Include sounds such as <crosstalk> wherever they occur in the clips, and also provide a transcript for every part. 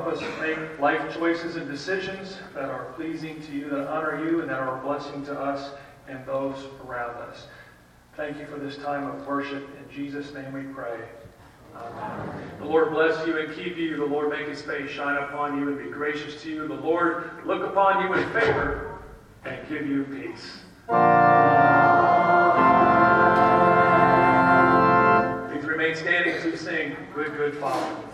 help us make life choices and decisions that are pleasing to you, that honor you, and that are a blessing to us and those around us. Thank you for this time of worship. In Jesus' name we pray. Amen. The Lord bless you and keep you. The Lord make his face shine upon you and be gracious to you. The Lord look upon you in favor and give you peace. Please remain standing to sing Good, Good Father.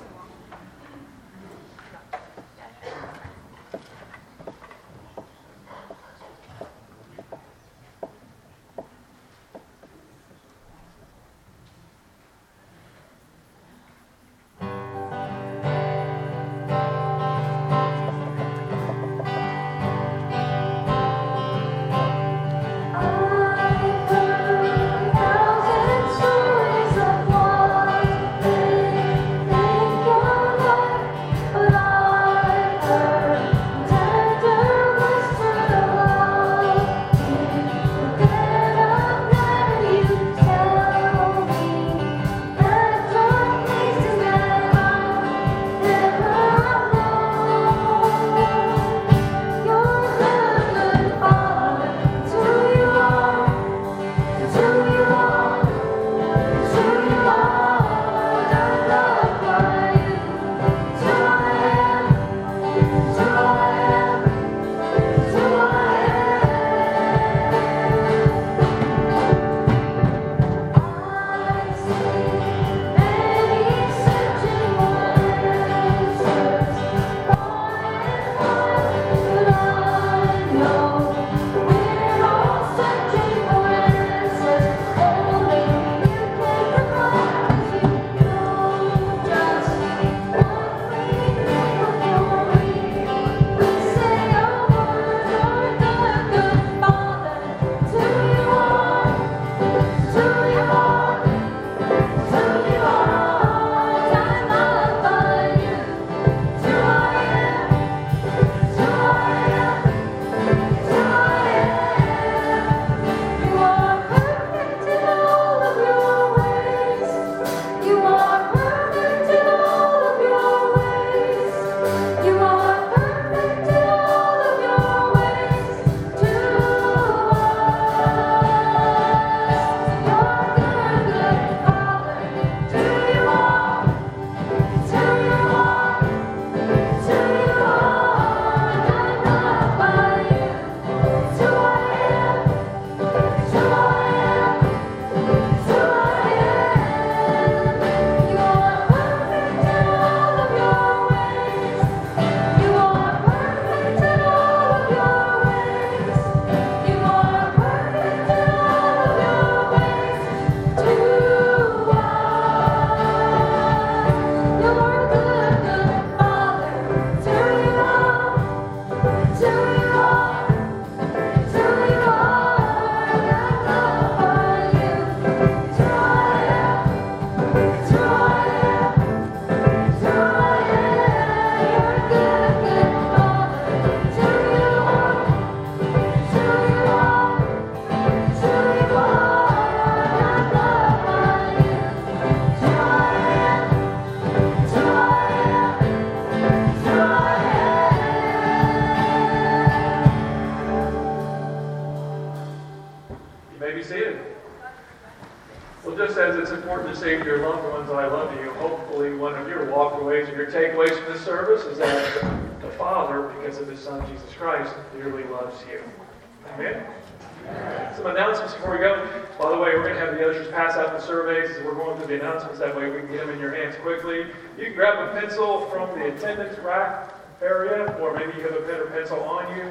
or maybe you have a pen or pencil on you.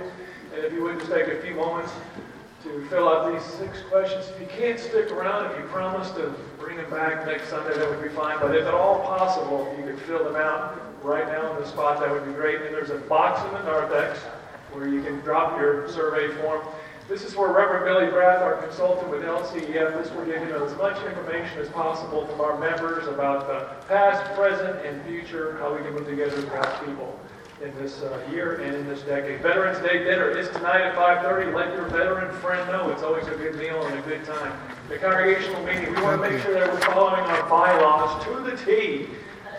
And if you would just take a few moments to fill out these six questions. If you can't stick around, if you promise to bring them back next Sunday, that would be fine. But if at all possible, if you could fill them out right now on the spot, that would be great. And there's a box in the narthex where you can drop your survey form. This is where Reverend Billy Brath, our consultant with LCEF, this will give you as much information as possible from our members about the past, present, and future, how we can put together as people in this uh, year and in this decade. Veterans Day dinner is tonight at 5.30. Let your veteran friend know. It's always a good meal and a good time. The congregational meeting, we want to make sure that we're following our bylaws to the T.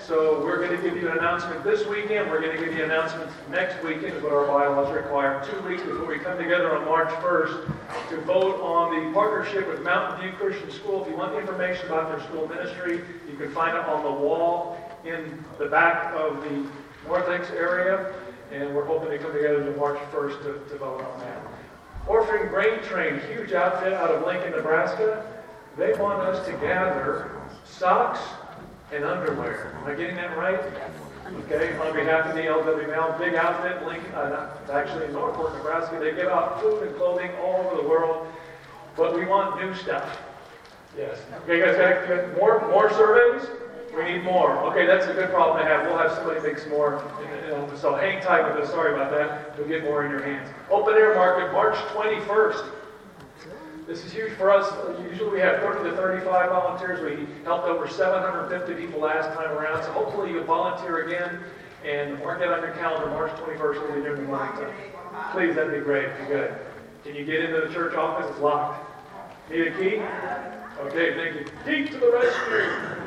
So we're going to give you an announcement this weekend. We're going to give you announcements next weekend is what our bylaws require. Two weeks before we come together on March 1st to vote on the partnership with Mountain View Christian School. If you want information about their school ministry, you can find it on the wall in the back of the North area. And we're hoping to come together on March 1st to, to vote on that. Orphan Grain Train, huge outfit out of Lincoln, Nebraska. They want us to gather socks, and underwear. Am I getting that right? Okay, on behalf of the LWML, big outfit, Lincoln, uh, actually in Norfolk, Nebraska, they give out food and clothing all over the world, but we want new stuff. Yes. Okay, guys, got more, more surveys? We need more. Okay, that's a good problem to have. We'll have somebody make some more. So hang tight with us. Sorry about that. You'll get more in your hands. Open air market, March 21st. This is huge for us. Usually we have 30 to 35 volunteers. We helped over 750 people last time around. So hopefully you'll volunteer again and mark that on your calendar. March 21st will be during the. Please, that'd be great. Be good. Can you get into the church office? It's locked. Need a key? Okay, thank you. Key to the rescue.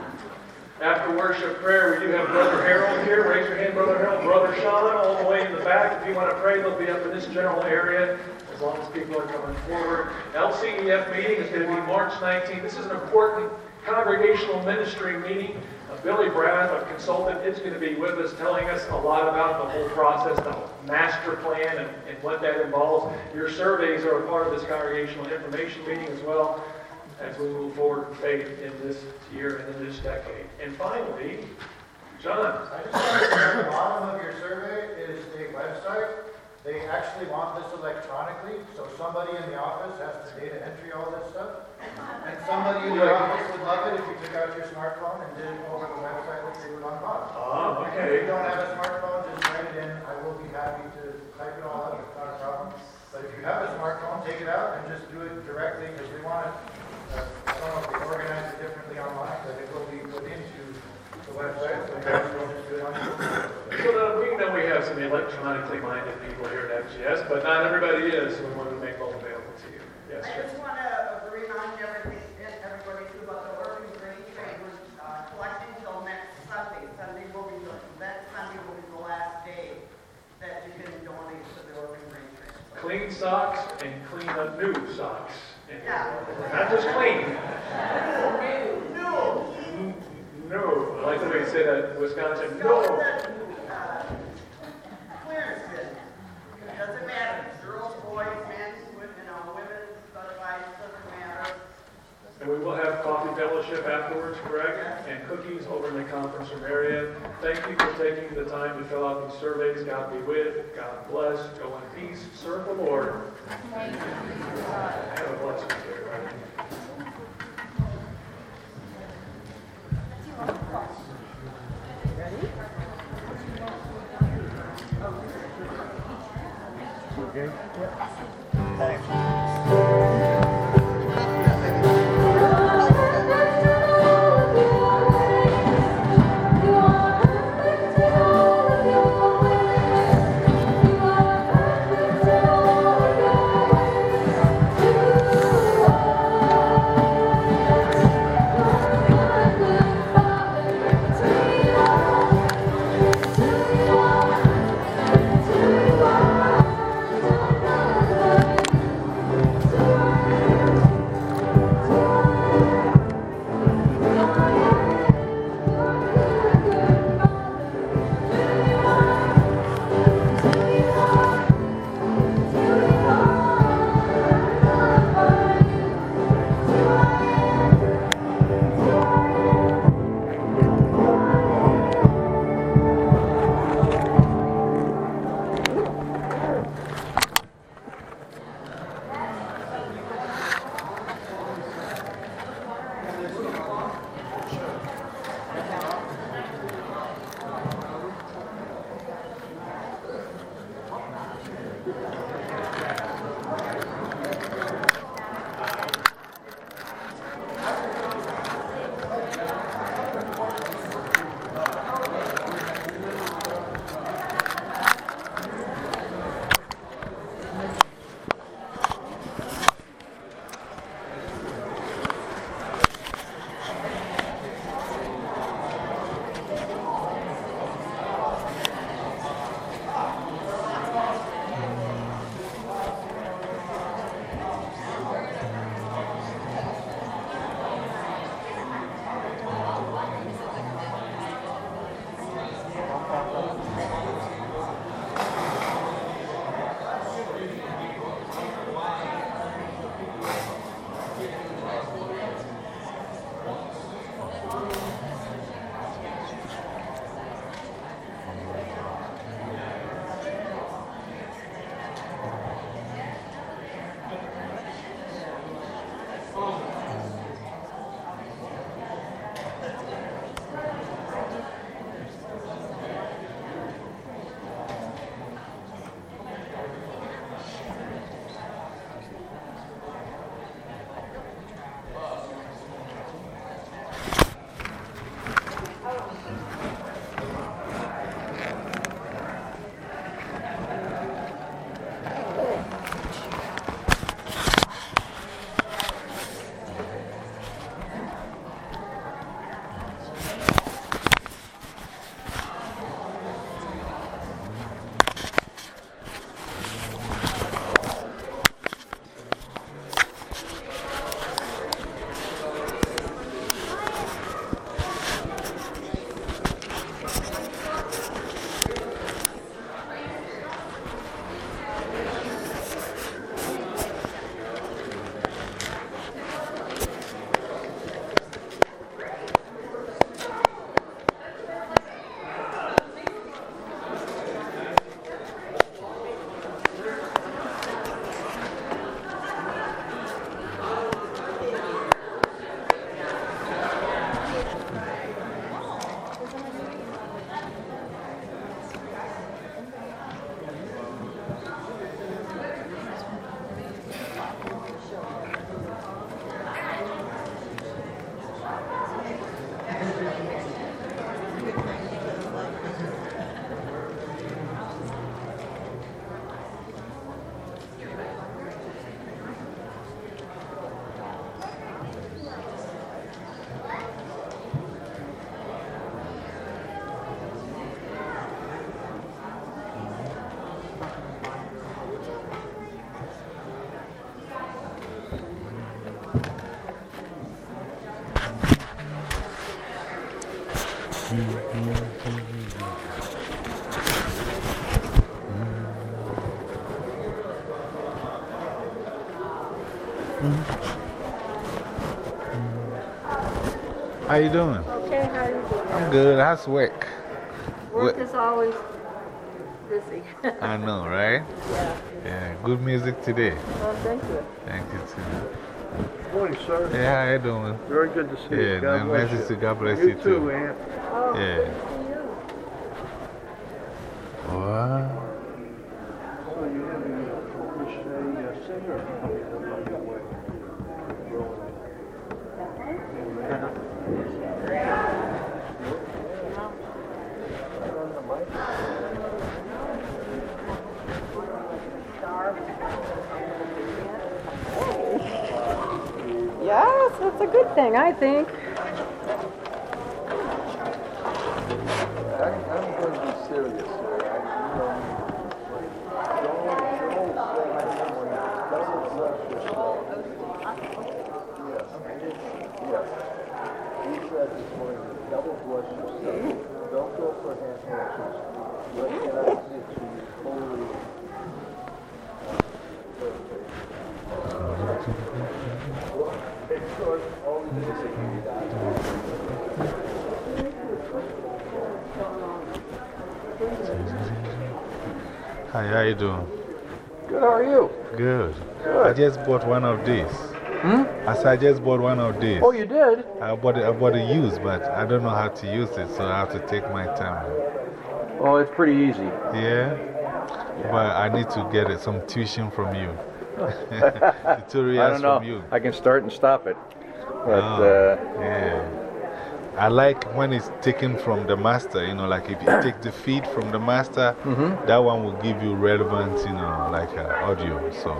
After worship prayer, we do have Brother Harold here. Raise your hand, Brother Harold. Brother Sean, all the way in the back. If you want to pray, they'll be up in this general area as long as people are coming forward. LCEF meeting is going to be March 19th. This is an important congregational ministry meeting. Uh, Billy Brath, a consultant, is going to be with us telling us a lot about the whole process, the master plan, and, and what that involves. Your surveys are a part of this congregational information meeting as well as we move forward in faith in this year and in this decade. And finally, John. I just want to say at the bottom of your survey is a website they actually want this electronically, so somebody in the office has to data entry all this stuff. And somebody in the office would love it if you took out your smartphone and did it over the website that they would on bottom. Ah, okay. If you don't have a smartphone, just write it in. I will be happy to type it all up. It's not a problem. But if you have a smartphone, take it out and just do it directly because we want it. Uh, I don't know if they organize it differently online, but it will be put into the website. So you guys will just it on your phone. So uh, we know we have some electronically minded people here at FGS, but not everybody is, we want to make both available to you. Yes, I just want to remind everybody, everybody too about the Orphan Grain Train. We're uh, collecting until next Sunday. Sunday will be, the, that Sunday will be the last day that you can donate to the Orphan Grain Train. Clean socks and clean up new socks. Yeah. Not just clean. No. No. I like the way you say that in Wisconsin. No. Doesn't matter, girls, boys, men, women, you know, women, otherwise, doesn't matter. And we will have coffee fellowship afterwards, correct? And cookies over in the conference room area. Thank you for taking the time to fill out these surveys. God be with, God bless, go in peace, serve the Lord. Have a blessed day. Okay? Thanks. How you doing? Okay, how are you doing? I'm good. How's work? Work What- is always busy. <laughs> I know, right? yeah. Yeah, good music today. Well, thank you. Thank you, too. Morning, sir. Hey, how you doing? Very good to see you. Yeah, God nice bless to you. see you. God bless you you, too, too. Aunt. Oh, Yeah. good to see you. What? So you have a British uh, singer? Yes, that's a good thing, I think. I'm, I'm going to be serious here. I, double yourself. Don't go for hand touches. Recognize that you how you doing? Good, how are you? Good. Good. I just bought one of these. Hmm? I said I just bought one of these. Oh, you did? I bought it, I bought it used, but I don't know how to use it, so I have to take my time. Oh, it's pretty easy. Yeah? But I need to get it, some tuition from you. <laughs> <laughs> Tutorials I don't know. from you. I can start and stop it. But, Oh, uh, yeah. I like when it's taken from the master, you know, like if you take the feed from the master, Mm-hmm. that one will give you relevant, you know, like uh, audio. So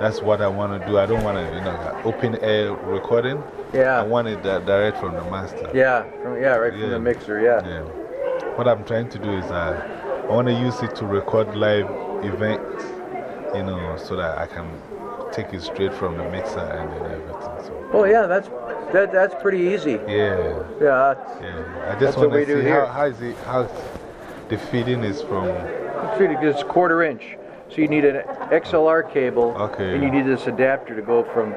that's what I want to do. I don't want to, you know, like open air recording. Yeah. I want it di- direct from the master. yeah, from, yeah, right from the mixer, yeah. Yeah. What I'm trying to do is uh, I want to use it to record live events, you know, so that I can take it straight from the mixer and then everything. Oh, yeah, that's, that, that's pretty easy. yeah. Yeah, Yeah, I just want we to do see how, how is it, how the feeding is from. it's really good. Quarter inch. So you need an XLR cable. Okay. And you need this adapter to go from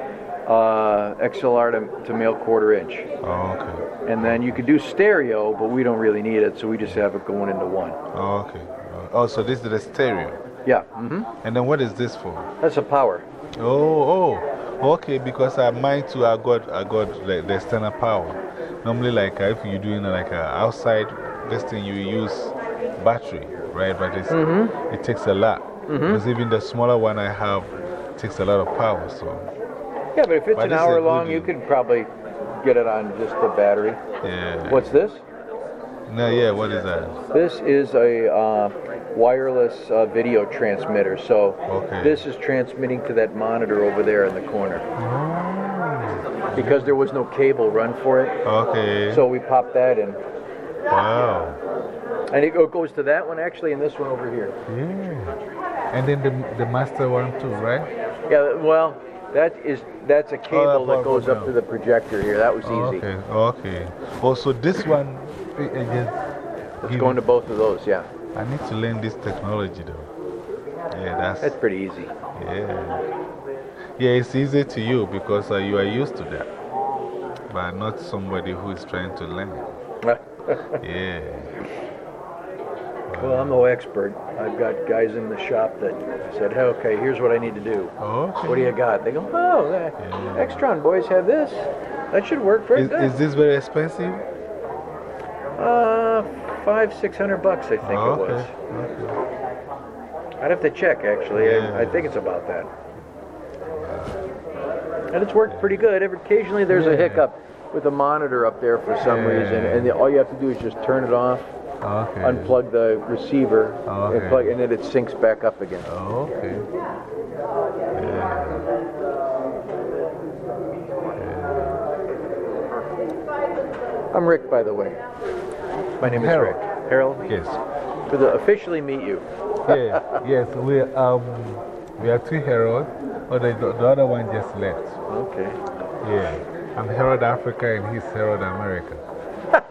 uh, XLR to, to male quarter inch. Oh, okay. And then you could do stereo, but we don't really need it, so we just have it going into one. Oh, okay. Oh, so this is the stereo. Yeah, Mm -hmm. And then what is this for? that's a power. Oh, oh, okay. Because I mine too, I got, I got like the external power. Normally, like if you're doing like outside, this thing you use battery, right? But it's, Mm-hmm. it takes a lot. Because even the smaller one I have takes a lot of power. So, Yeah, but if it's But an this is a hour long, you could probably get it on just the battery. yeah. What's this? No, yeah, what is that? This is a uh, wireless uh, video transmitter. So Okay. this is transmitting to that monitor over there in the corner. Oh. Because there was no cable run for it, Okay. so we popped that in. wow. And it goes to that one actually, and this one over here. Yeah. And then the, the master one too, right? Yeah, well, that is that's a cable that that goes up to the projector here. That was Oh, easy. okay. Okay. Also, this one, it It's going to both of those. Yeah, I need to learn this technology though. Yeah, that's. that's pretty easy. Yeah. Yeah, it's easy to you because uh, you are used to that. But not somebody who is trying to learn. <laughs> Yeah. Well, I'm no expert. I've got guys in the shop that said, hey, okay, here's what I need to do. Okay. What do you got? They go, oh, Yeah. Extron boys have this. That should work Is, good. is this very expensive? uh, five, six hundred bucks, I think Oh, it was. okay. okay. I'd have to check, actually. Yeah. I, I think it's about that. And it's worked pretty good. Every- Occasionally there's a hiccup with the monitor up there for some Yeah. reason, and the, all you have to do is just turn it off, Okay. unplug the receiver, Okay. and, plug, and then it syncs back up again. Oh, okay. Yeah. I'm Rick, by the way. My name is Harold. Rick. Harold. Yes. To the officially meet you. Yeah, yes, we, um, we are two Harold, but the, the other one just left. Okay. Yeah. I'm Harold Africa and he's Herod America. <laughs>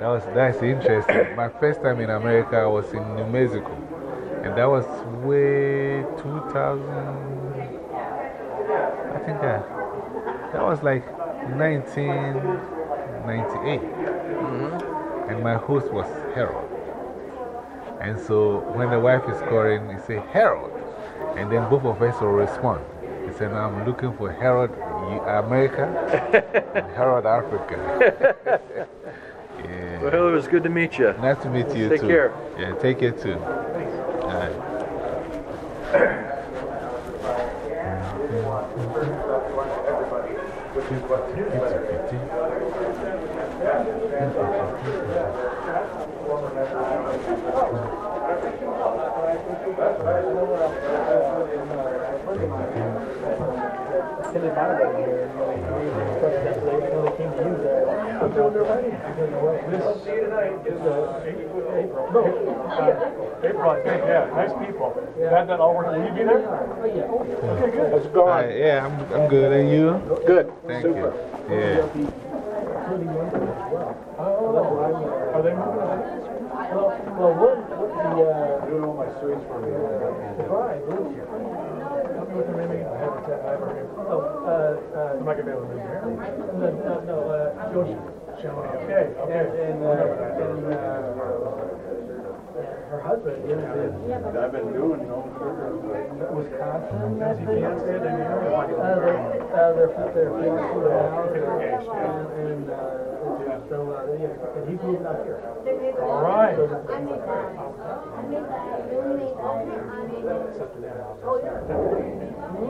that was, that's interesting. My first time in America, I was in New Mexico. And that was way 2000, I think uh, that was like 1998. Mm-hmm. And my host was Harold. And so when the wife is calling, he say, Harold. And then both of us will respond. He said, I'm looking for Harold America and Harold Africa. <laughs> yeah. Well, it was good to meet you. Nice to meet you Take too. Take care. Yeah, take care too. All right. April, I think, yeah, nice people. Glad that all worked. Will you be there? Yeah. Okay, good. How's it going? Hi, yeah, I'm, I'm good. And you? Good. Thank Super. you. Yeah. Are they moving ahead? Well, one, what the, uh, Doing all my suites for me. the bride lives here. Help me with the. I haven't, I haven't heard. Oh, uh, I'm not gonna be able to move here. uh, no, no, no, uh. Shelley, okay, okay. And, and, uh, and, uh, her husband is in I've been doing no sugar, Wisconsin. Does he fiance it in here? Uh, they, uh, they're, they're fiancé now, and, and, uh, so, uh, yeah, and he's moving out here. All right. So that-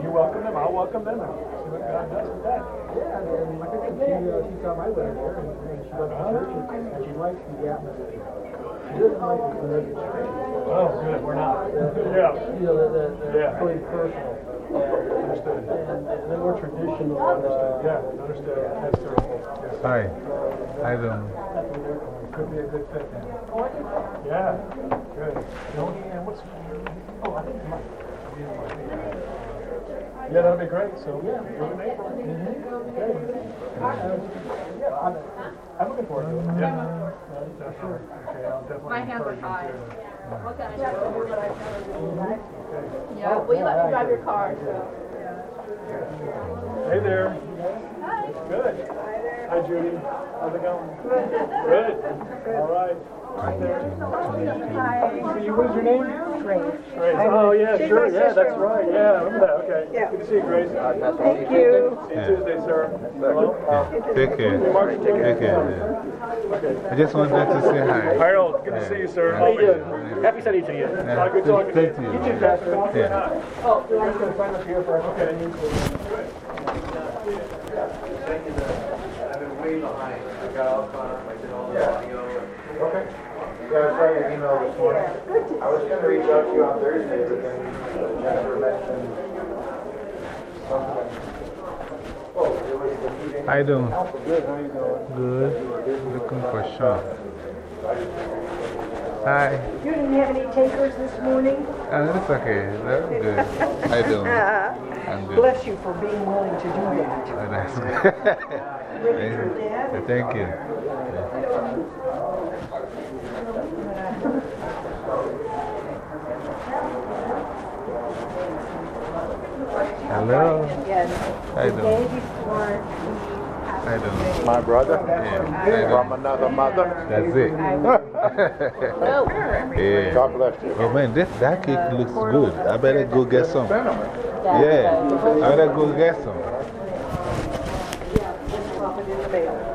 You welcome them, I'll welcome them. See what God does with that. Yeah, and, and like I said, she, uh, she saw my wedding there, and, and she loves the church, and, she likes the atmosphere. She doesn't like the religious church. Oh, good, we're not. Yeah. You know, the, the, the Yeah. really personal. Understood. And, and more traditional. Understood, yeah, understood. That's terrible. Yes. Hi. I don't. Um, Could be a good fit then. Yeah, good. And what's, oh, I think. Yeah, that'll be great, so, yeah, we're in April. Mm-hmm. Okay. Yeah, I'm, I'm looking forward to it, yeah. Definitely, okay, I'll definitely. My hands are tied. What can I do? Yeah, well, you let me drive your car, so. Hey there. Hi. Good. Hi Judy. How's it going? Good. Good. All right. Hi you. What is your name? Grace. Grace. Oh, yeah, sure. Yeah, that's right. Yeah, remember that. Okay. Good to see you, Grace. Thank you. See you Tuesday, sir. Hello. Take care. Take care. I just wanted to say hi. Harold, good to see you, sir. You? Happy Sunday to you. Yeah, good talking to you. you. You too, Pastor. Yeah. Oh, I'm going to sign up here for, okay. I've been way behind. I got all caught up, I did all the audio. Okay. Yeah, I saw your email this morning. I was gonna reach out to you on Thursday, but then uh, Jennifer mentioned something. Oh, it was the meeting. How you doing? Good, how you doing? Good. Looking for Sean. Hi. You didn't have any takers this morning? Oh, that's okay. That's good. How you doing? <laughs> I'm good. Bless you for being willing to do that. Oh, that's good. Ready for Thank you. Hello. Yes. How you doing? How you doing? my brother Yeah. How from another mother. That's it. <laughs> yeah. God bless you. Oh man, this, that cake looks good. I better go get some. Yeah, I better go get some. drop it in the mail.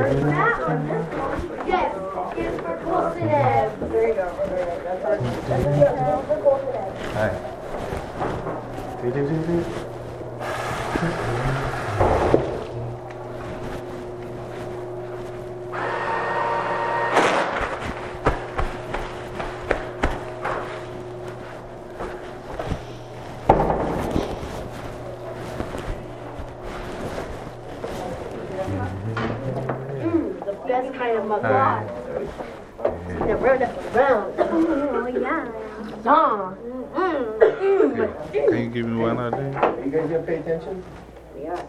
Yes, it's for. There you go. That's our, best kind of Hi. massage. The round up around. Oh, yeah. Yeah. Okay. Can you give me one of them? You guys gonna pay attention? We are.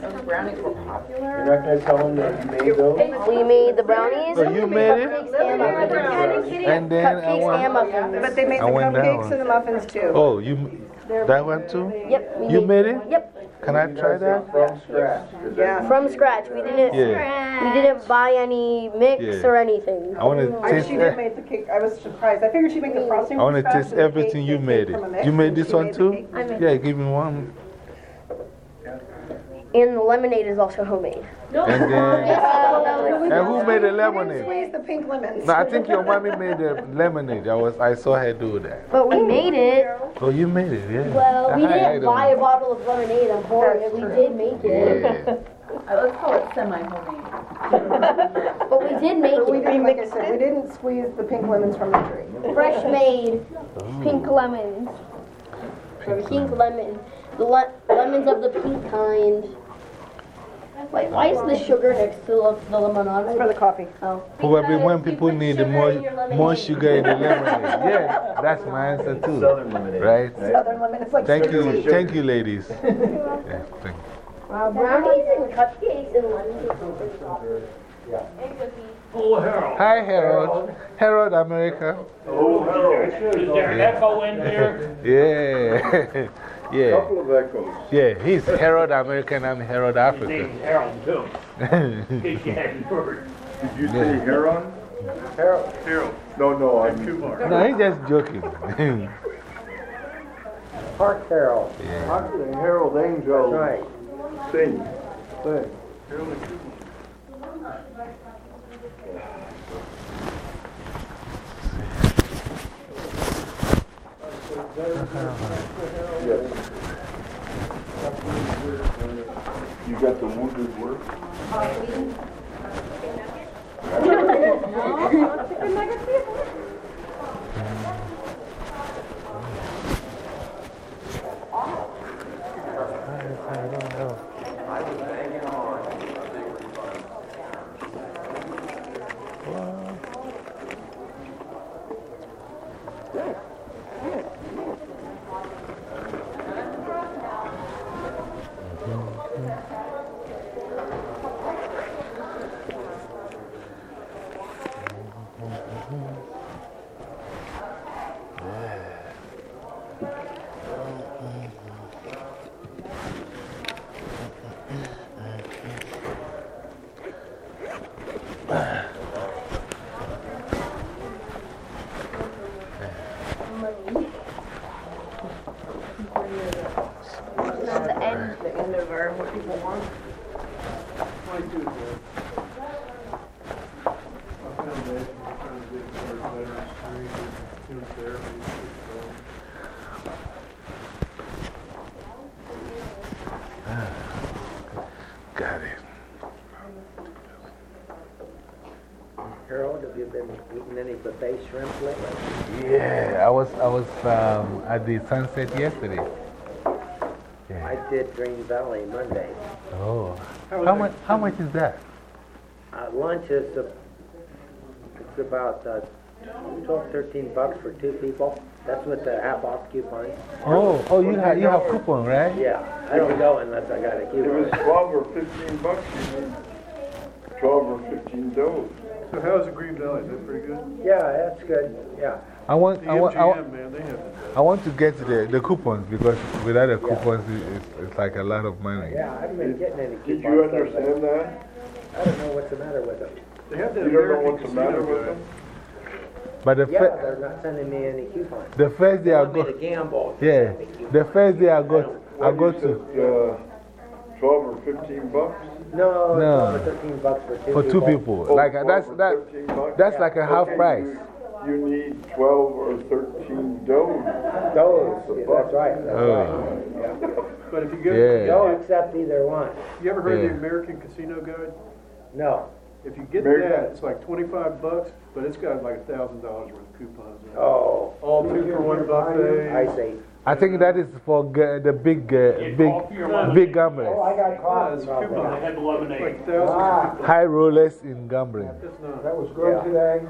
Those brownies were popular. You're not gonna tell them that you made those? We made the brownies. So you made it? Cupcakes and muffins. And then I Cupcakes and went. muffins. But they made the I went cupcakes down. and the muffins too. Oh, you. That one too? Yep. we You made it? Yep. Can I try that? From scratch. 'cause Yeah. From scratch. We didn't. Yeah. We didn't buy any mix Yeah. or anything. I want to I, taste she it. did make the cake. I was surprised. I figured she'd make the frosting I want to taste everything you made cake from a it. You made this one made too? I made Yeah, give me one. And the lemonade is also homemade. And then. And who made the lemonade? Squeeze the pink lemons. No, I think your mommy made the lemonade. I, was, I saw her do that. But we made it. Oh, you made it, yeah. Well, we I- I didn't don't buy a bottle of lemonade and pour it. We did make it. Yeah. Uh, Let's call it semi-homemade. <laughs> But we did make But we didn't, like I said, we didn't squeeze the pink lemons from the tree. Fresh made pink lemons. Pink lemon. The le lemons of the pink kind. Wait, why is the sugar next to the, the lemonade? For the coffee. Oh. Probably when people need more, in your lemonade. more sugar in the lemonade. Yeah, that's my answer too. Southern lemonade. Right? Southern lemon, it's like Thank sugar you, tea. thank you, ladies. <laughs> Yeah, thank you. Uh, brownies and cupcakes and lemons are super soft. Oh, Harold. Hi, Harold. Harold, America. Oh, Harold. Is there an echo in here? <laughs> Yeah. <laughs> yeah. A Couple of echoes. Yeah, he's Harold America and I'm Harold His Africa. name's <laughs> Harold, too. In case you hadn't heard. Did you say Heron? Harold. Harold. No, no, I'm. Kumar. no, he's just joking. <laughs> Park Harold. yeah. Harold Angel. Right. Sing. Good. Yes. You got the wounded work? <laughs> At shrimp lately? Yeah, I was, I was um, at the sunset yesterday. Yeah. I did Green Valley Monday. Oh. How much, how much is that? Uh, lunch is, uh, it's about uh, 12, 13 bucks for two people. That's with the half off coupon. Oh, oh, you have, you have coupon, right? Yeah, I don't go unless I got a coupon. It was twelve or fifteen bucks, you need twelve or fifteen doughs. So how's the Green Valley? Is that pretty good? Yeah, that's good, yeah. I want, The I want, I want, man, they have I want to get the, the coupons because without the coupons, it- it's, it's like a lot of money. Yeah, I haven't been getting any coupons. Did you understand that? I don't know what's the matter with them. They have that You don't know what's the matter with them? But the, Yeah, they're not sending me any coupons. the first day They I want me to gamble. yeah, the first day I go, I go What, to, you said, uh, twelve or fifteen bucks? No, it's No. over 13 bucks for two for two people. people. Like, Oh, that's, that, 13 bucks? that's like a half Okay, price. You you need twelve or thirteen doughs. Those, That's yeah, that's right, that's Oh. right. <laughs> But if you go, Yeah. Don't accept either one. you ever heard of the American Casino Guide? No. If you get American- that, it's like twenty-five bucks, but it's got like a thousand dollars worth of coupons. in it. Oh, All two for one buffet. I see. I think that is for the big, uh, big, big gamblers. Oh, I got Yeah, caught. it's about coupons. They had lemonade. Like thousands of coupons. High rollers in gambling. That was good today.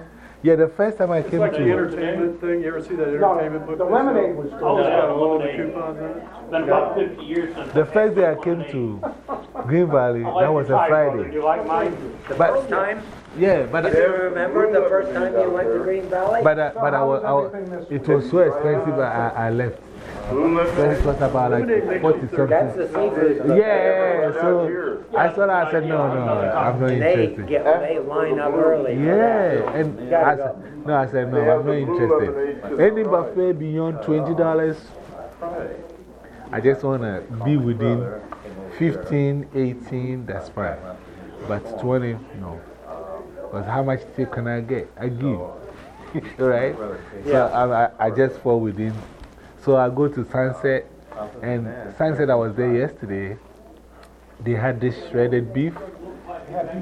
Yeah, the first time I It's came like the to. entertainment thing, you ever see that No, book? the they sell? lemonade was Oh, It's yeah, got all the lemonade. coupons in it. It's been about fifty years since. The first day I came to Green Valley, like that was a tie, brother. Friday. You like mine? But, Time? yeah, but, Do you remember the first time you went to Green Valley? but, uh, but I was, I was, it was so expensive, I, I left. It was about like 40 That's something. the seafood. Yeah, so I saw that, I said, no, no, I'm not And they interested. get, they line up early. Yeah, and I said, no, I said, no, I'm not interested. Any buffet beyond $20, I just want to be within 15, 18, that's fine. But 20, no. Because how much tip can I get? I give. <laughs> right? So I, I, I just fall within. So I go to Sunset, and Sunset, I was there yesterday. They had this shredded beef.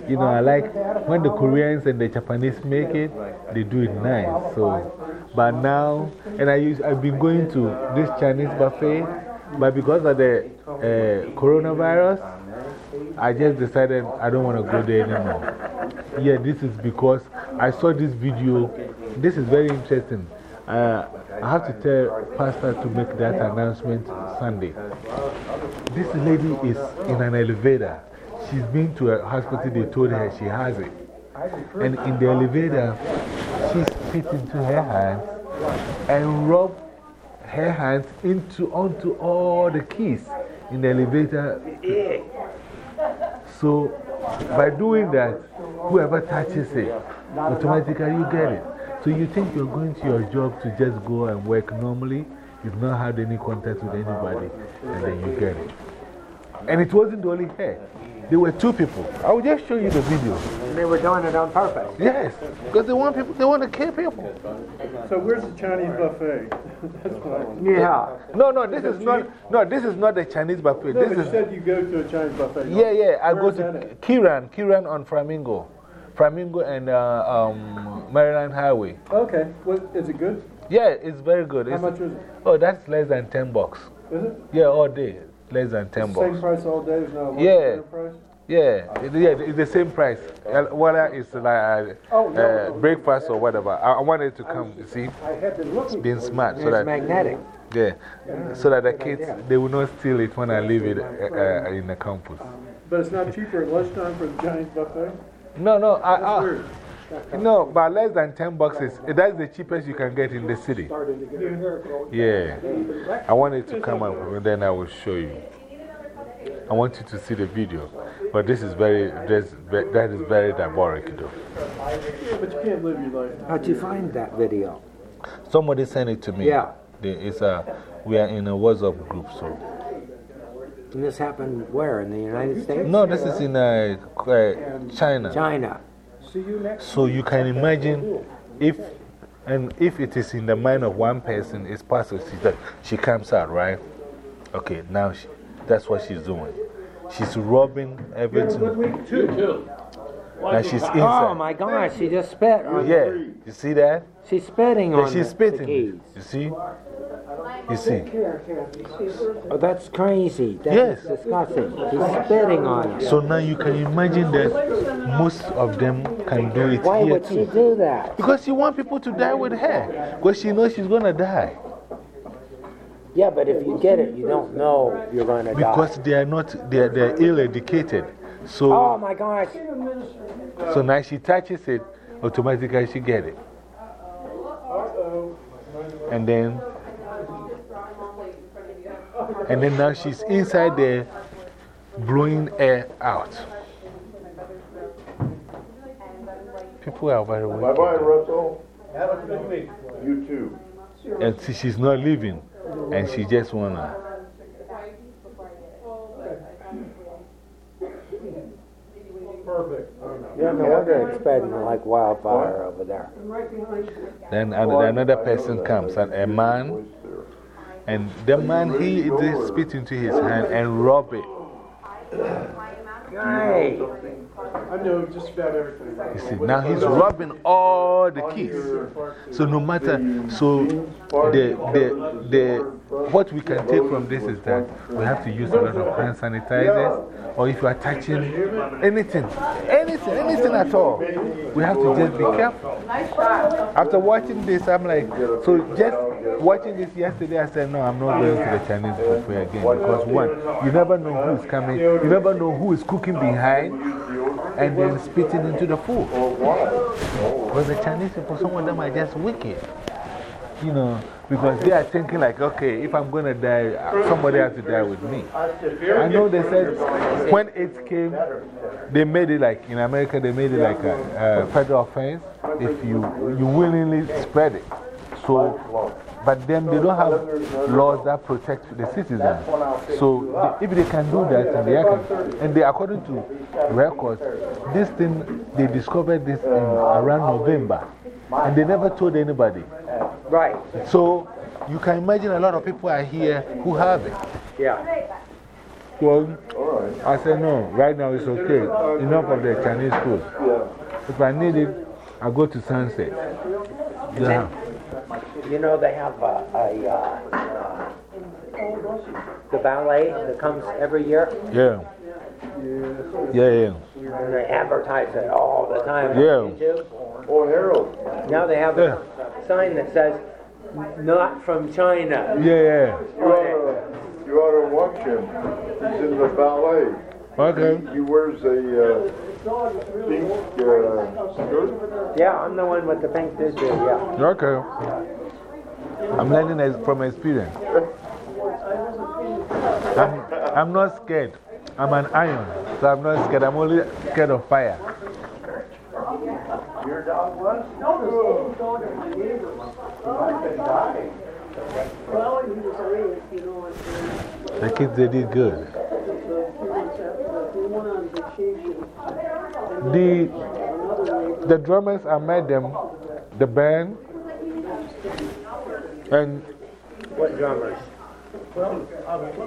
You know, I like when the Koreans and the Japanese make it, they do it nice. So, but now, and I use, I've been going to this Chinese buffet, but because of the uh, coronavirus, I just decided I don't want to go there anymore. Yeah, this is because I saw this video. This is very interesting. Uh, I have to tell Pastor to make that announcement Sunday. This lady is in an elevator. She's been to a hospital, they told her she has it. And in the elevator, she spit into her hands and rubbed her hands into, onto all the keys in the elevator. So, by doing that, whoever touches it, automatically you get it. So, you think you're going to your job to just go and work normally, you've not had any contact with anybody, and then you get it. And it wasn't only her, there were two people. I will just show you the video. And they were doing it on purpose. Yes, because they want people, they want to kill people. So where's the Chinese buffet? <laughs> That's what Yeah. No, no, this is not, no, this is not the Chinese buffet. No, This but you is, said you go to a Chinese buffet. yeah, yeah, I go to? Kiran, Kiran on Flamingo. Flamingo and uh, um, Maryland Highway. Okay, what, is it good? Yeah, it's very good. How It's- much is it? Oh, that's less than 10 bucks. Is it? Yeah, all day. Less than 10 bucks. Same price all day, there's not a Yeah. better price? Yeah, it- yeah, it's the same price. Whether it's like uh, Oh, no. uh, breakfast or whatever. I, I wanted to come, you see, I had been being smart. So It's that, magnetic. yeah, so that the kids, they will not steal it when I leave it uh, uh, in the campus. But it's not cheaper at lunchtime for the Chinese buffet? No, no, I, I, no, but less than 10 boxes. that's the cheapest you can get in the city. Started to get her hair growing. Yeah. I wanted to come up and then I will show you. I want you to see the video. But this is very, this, that is very diabolic though. But you can't live your life. How'd you find that video? Somebody sent it to me. Yeah. It's a, we are in a WhatsApp group, so. And this happened where? In the United States? No, this is in uh, uh, China. China. See you next. So you can imagine if, and if it is in the mind of one person, it's possible she, that she comes out, right? Okay, now she, that's what she's doing. She's rubbing everything. Two, two. Now she's Oh my gosh, she just spit on Yeah, you see that? She's spitting Yeah, on she's the, the spitting. keys. You see? You see? Here, Kathy, see her. Oh, that's crazy. That Yes. is disgusting. She's spitting on it. So now you can imagine that most of them can do it Why here would she do that? Because she wants people to die with her. Because she knows she's going to die. Yeah, but if you get it, you don't know you're going to die. Because they are not, they are, they are ill educated. So, Oh my gosh. so now she touches it, automatically she get it. And then, and then now she's inside there blowing air out. People are very Bye bye. Russell. Have a good week. You too. And see, she's not leaving. And she just wanna. Perfect. Yeah, no wonder it's spreading like wildfire over there. Then another person comes, and a man, and the man, he they spit into his hand and rub it. I know just about everything. You see, now he's rubbing all the keys. So no matter, so the, the, the, what we can take from this is that we have to use a lot of hand sanitizers, or if you are touching anything, anything, anything at all, we have to just be careful. After watching this, I'm like, so just watching this yesterday, I said, no, I'm not going to the Chinese buffet again. Because one, you never know who is coming, you never know who is cooking behind and then spitting into the food. Because the Chinese people, some of them are just wicked. You know, because they are thinking, like, okay, if I'm going to die, somebody has to die with me. I know they said when AIDS came, they made it like in America, they made it like a, a federal offense if you, you willingly spread it. So, but then they don't have laws that protect the citizens. So, they, if they can do that, and they can, and they, according to records, this thing, they discovered this in around November, and they never told anybody. Right. So, you can imagine a lot of people are here who have it. Yeah. Well, I said, no, right now it's okay. Enough of the Chinese food. If I need it, I go to Sunset. Yeah. You know, they have a, a uh, the ballet that comes every year, Yeah. Yeah, yeah. and they advertise it all the time. Yeah. YouTube. Oh, Harold, Now they have a sign that says, not from China. Yeah, yeah. you ought to, you ought to watch him. He's in the ballet. Okay. He wears a uh, pink uh, skirt. Yeah, I'm the one with the pink tutu, yeah. Okay. I'm learning ex- from experience. I'm, I'm not scared. I'm an iron, so I'm not scared. I'm only scared of fire. Your dog was? The kids, they did good. The, the drummers, I met them, the band, and What drummers?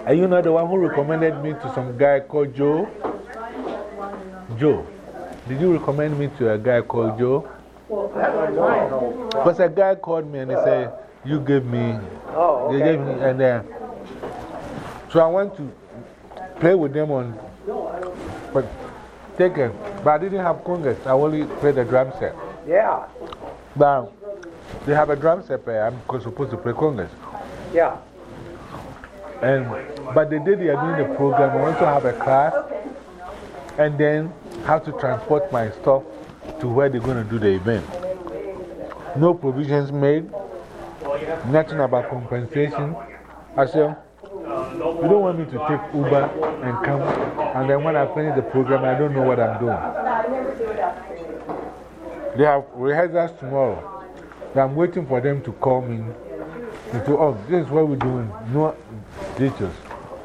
Are you not the one who recommended me to some guy called Joe? Joe. Did you recommend me to a guy called Joe? Because a guy called me and he said, You gave me. Oh, They okay. gave me, and then. So I went to play with them on. But take it. But I didn't have congas. I only played the drum set. Yeah, But they have a drum set, but I'm supposed to play congas. yeah. And, but the day they are doing the program, I want to have a class and then how to transport my stuff to where they're going to do the event. No provisions made, nothing about compensation. I said, You don't want me to take Uber and come, and then when I finish the program, I don't know what I'm doing. They have rehearsals tomorrow. I'm waiting for them to call me. And say, oh, this is what we're doing. No details.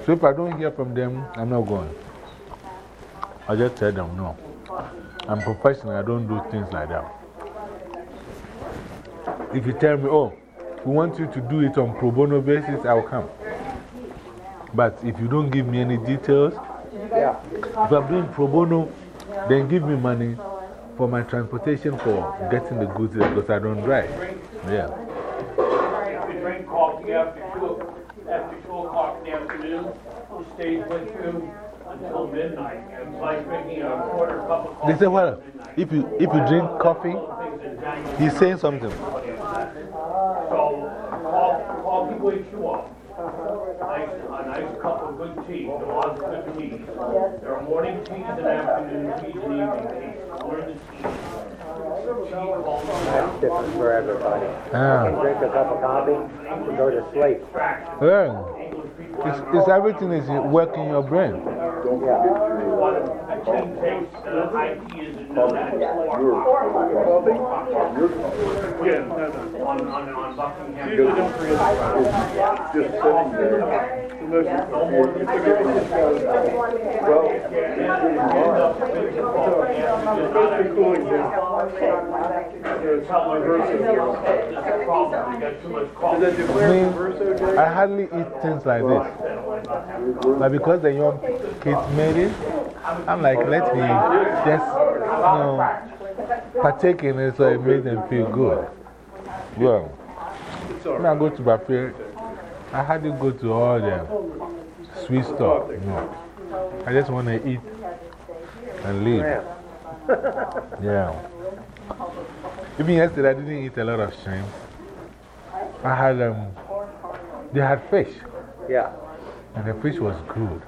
So if I don't hear from them, I'm not going. I just tell them no. I'm professional, I don't do things like that. If you tell me, oh, we want you to do it on pro bono basis, I'll come. But if you don't give me any details, if I'm doing pro bono, then give me money for my transportation for getting the goods because I don't drive. Yeah. Drink coffee after two, after two o'clock in the afternoon, it stays with you until midnight. It's like drinking a quarter cup of coffee. They say, well, if you, if you drink coffee, he's saying something. So, coffee, coffee wakes you up. Nice, a nice cup of good tea, a lot of good tea. There are morning teas and afternoon teas and evening teas. Learn the tea. Tea calms you That's different for everybody. Ah. I can drink a cup of coffee and go to sleep. Yeah. It's, it's everything is working your brain. Uh, I hardly eat things like this. But because the young kids made it, I'm like, let me just, you know, partake in it so it makes them feel good. Well, when I go to buffet, I hardly go to all the sweet stuff. No. I just want to eat and leave. Yeah. Even yesterday, I didn't eat a lot of shrimp. I had, um, they had fish. Yeah. And the fish was good.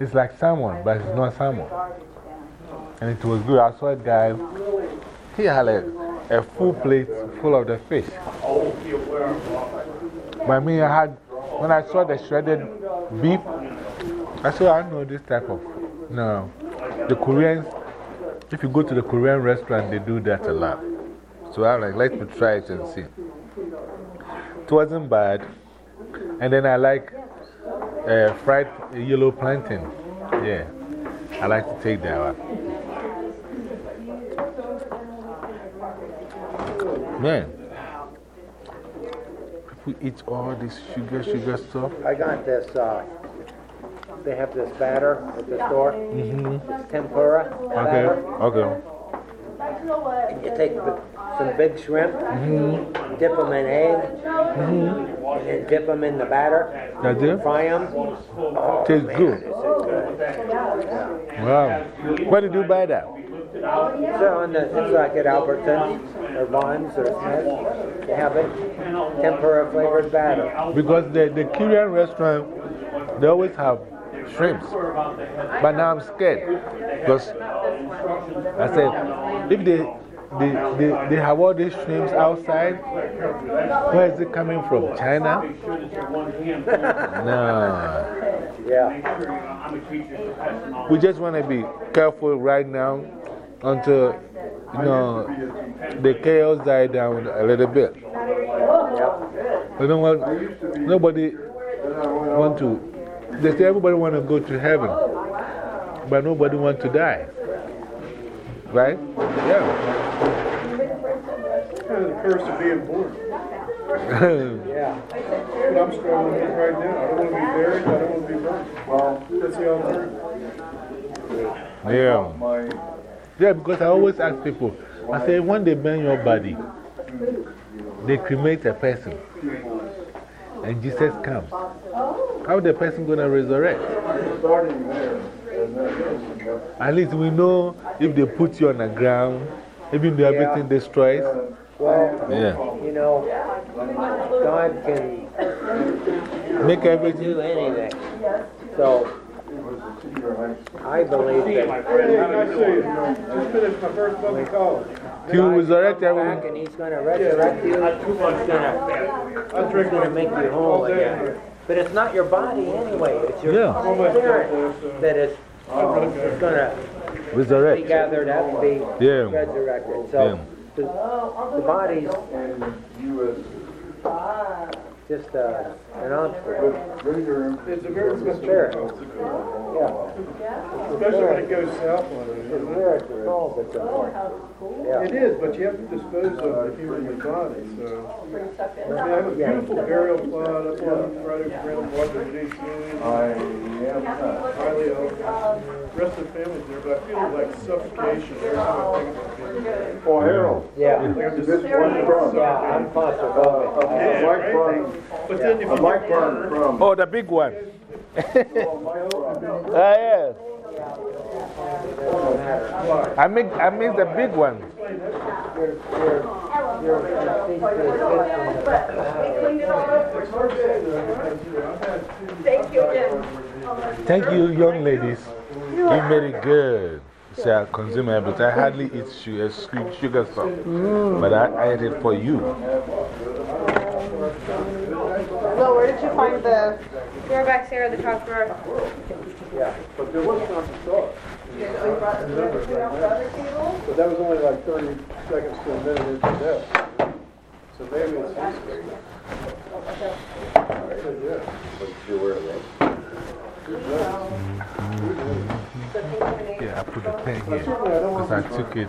It's like salmon, but it's not salmon. And it was good. I saw a guy, he had a, a full plate full of the fish. But me, I had, when I saw the shredded beef, I said, I know this type of, no. The Koreans, if you go to the Korean restaurant, they do that a lot. So I'm like, let me try it and see. It wasn't bad. And then I like uh, fried yellow plantain. Yeah. I like to take that one. Man, people eat all this sugar, sugar stuff. I got this, uh, they have this batter at the store. -hmm. It's tempura Okay, batter. okay. You take some big shrimp, -hmm. dip them in egg, -hmm. and then dip them in the batter. That's it? Fry them. Oh, Tastes man, good. good. Wow. Where did you buy that? So on the, it's like at Albertsons or Vons or Smith's. They have it. Tempura flavored batter. Because the, the Korean restaurant, they always have shrimps. But now I'm scared. Because I said, if they, they, they, they have all these shrimps outside, where is it coming from? China? no. Yeah. We just want to be careful right now until, you know, the chaos die down a little bit. I don't want, nobody want to, they say everybody want to go to heaven, but nobody want to die. Right? Yeah. The curse of being born. <laughs> Yeah. But I'm struggling with it right now. I don't want to be buried, I don't want to be burned. Well, that's the alternative. yeah. Yeah, because I always ask people, I say, when they burn your body, they cremate a person, and Jesus comes. How the person going to resurrect? At least we know if they put you on the ground, even though everything destroys. Well, Yeah. you know, God can Make everything. do anything. So, I believe Hey, that nice to see you. Just finished my first month in college. He will resurrect back everyone. and He's going to resurrect you. He's going I drink to make you whole again. But it's not your body anyway. It's your Yeah. spirit that is going to be Resurrect. gathered up and be Yeah. resurrected. So, the, the body's just uh, an obstacle. It's a very It's the. Yeah. Especially when it goes south on The it. spirit is all that's important. Yeah. It is, but you have to dispose of the human body, so. I mean, I have a beautiful burial plot up on, right over around Washington DC. I am not. Uh, Highly of, rest of the family's there, but I feel like suffocation every time I think about it. Oh, Harold. Yeah. Like I'm just. This one from. Uh, yeah, I'm claustrophobic. A Mike from, But then if you Mike get from, from. Oh, the big one. <laughs> Ah, yeah. I, make, I miss the big one. Thank you, Jim. Thank you, young ladies. You made it good. See, I consume it, but I hardly eat sugar, sugar stuff. But I, I ate it for you. So where did you find the? We're back there at the top drawer. Yeah, but there was some sauce. But that was only like thirty seconds to a minute into that. So maybe it's useful. I said, yeah. Yeah, I put the pen here because I took it.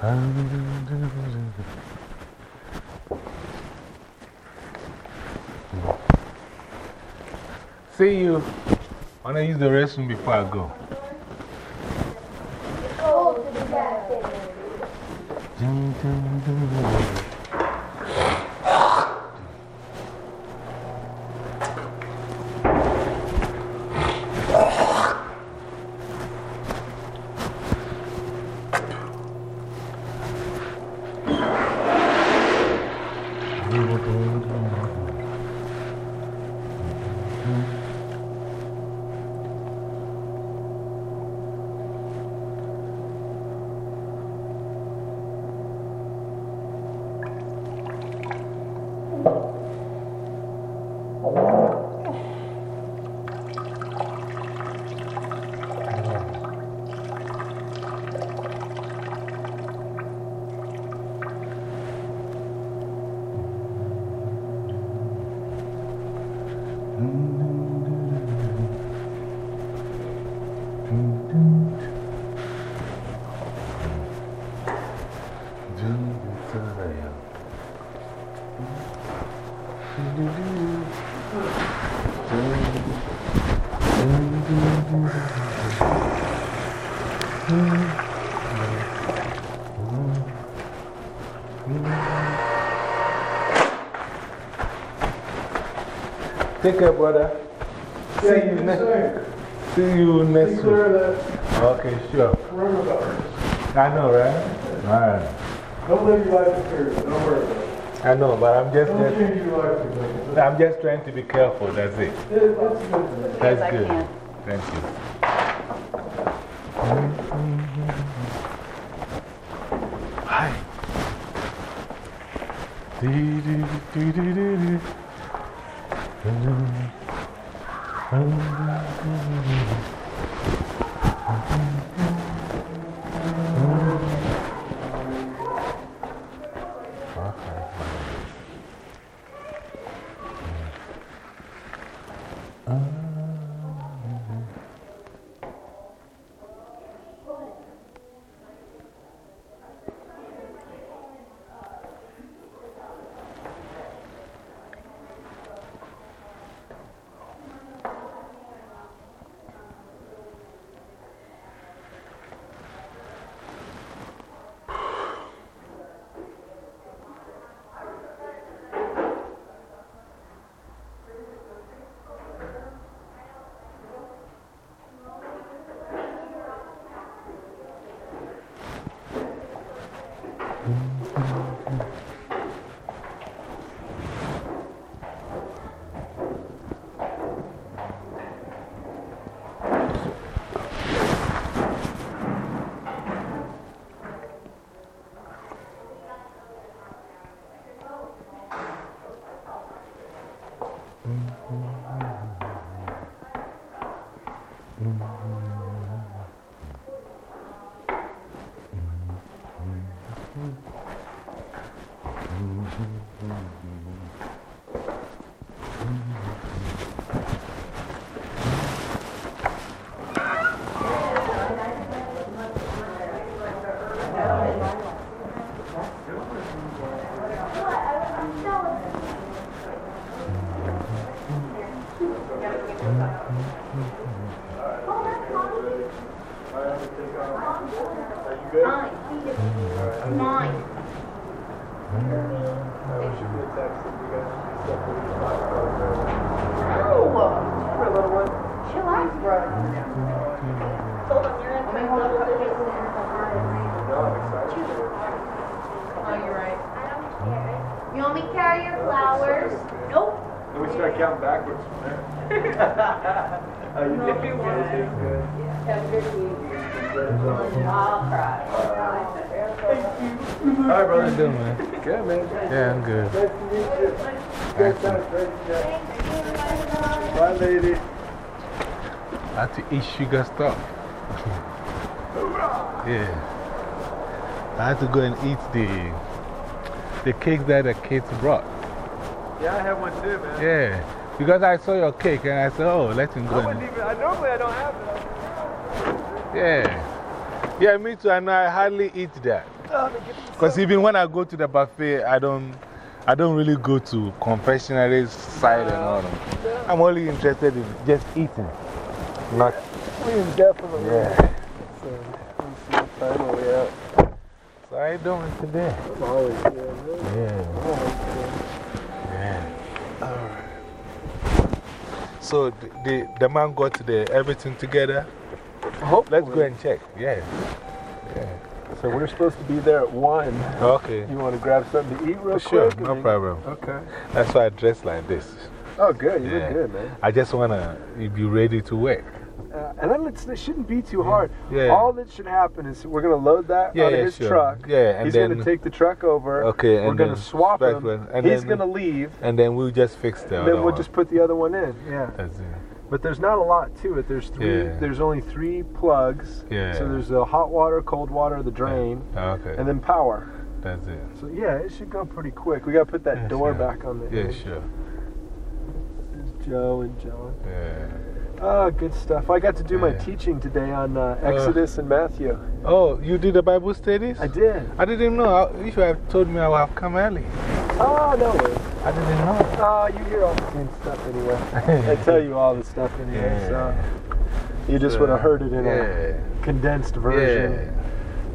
See you. I want to use the restroom before I go. Take care, brother. See you next See you next week. Okay, sure. I know, right? Alright. Don't live your life in fear, don't worry about it. I know, but I'm just, Don't just, change your life. I'm just trying to be careful. That's it. It- It's good. That's good. Thank you. Hi. To eat sugar stuff. yeah. I had to go and eat the, the cake that the kids brought. Yeah, I have one too, man. Yeah. Because I saw your cake and I said, oh, let him go. I and- wouldn't even, I, normally I don't have it. Yeah. Yeah, me too. I know I hardly eat that. Because even when I go to the buffet, I don't, I don't really go to confectionery side and all uh, that. I'm only interested in just eating. Not, Definitely. yeah. So, let me see what time are we at. So how you doing today? I'm always here, man. Yeah. Yeah. So the, the, the man got the, everything together? Hopefully. Let's go and check. Yeah. Yeah. So we're supposed to be there at 1. Okay. You want to grab something to eat real Sure, quick? and no then- problem. Okay. That's why I dress like this. Oh, good. You Yeah. look good, man. I just want to be ready to work. Uh, and then it's, it shouldn't be too hard. Yeah. All that should happen is we're going to load that Yeah, out of yeah, his sure. truck. Yeah, and He's going to take the truck over. Okay, We're going to swap him. and He's going to leave. And then we'll just fix other then we'll one. just put the other one in. Yeah. That's it. But there's not a lot to it. There's three. Yeah. There's only three plugs. Yeah. So there's the hot water, cold water, the drain, Okay. and then power. That's it. So yeah, it should go pretty quick. We got to put that Yeah, door sure. back on the Yeah, sure. There's Joe and John. Yeah. Oh, good stuff. I got to do my Yeah. teaching today on uh, Exodus and Matthew. Oh, you did the Bible studies? I did. I didn't know. I- If you have told me, I would have come early. Oh, no worries. I didn't know. Oh, you hear all the same stuff anyway. <laughs> I tell you all the stuff anyway, so you just would have heard it in Yeah. a condensed version.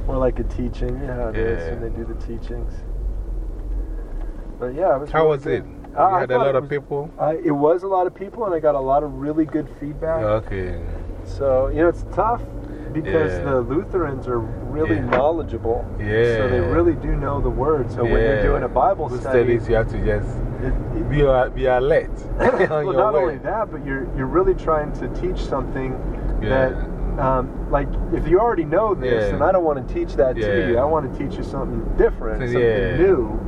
More like a teaching. You know how it is when they do the teachings. But yeah, it was How really was good. it? Uh, you I had a lot it of was- people? It was a lot of people, and I got a lot of really good feedback. Okay. So, you know, it's tough because Yeah. the Lutherans are really Yeah. knowledgeable. Yeah. So they really do know the word. So when you're doing a Bible study, studies, you have to just it, it, be, a- be alert <laughs> <laughs> well, not way. only that, but you're you're really trying to teach something that, um, like, if you already know this, and I don't want to teach that to you, I want to teach you something different, So, something new.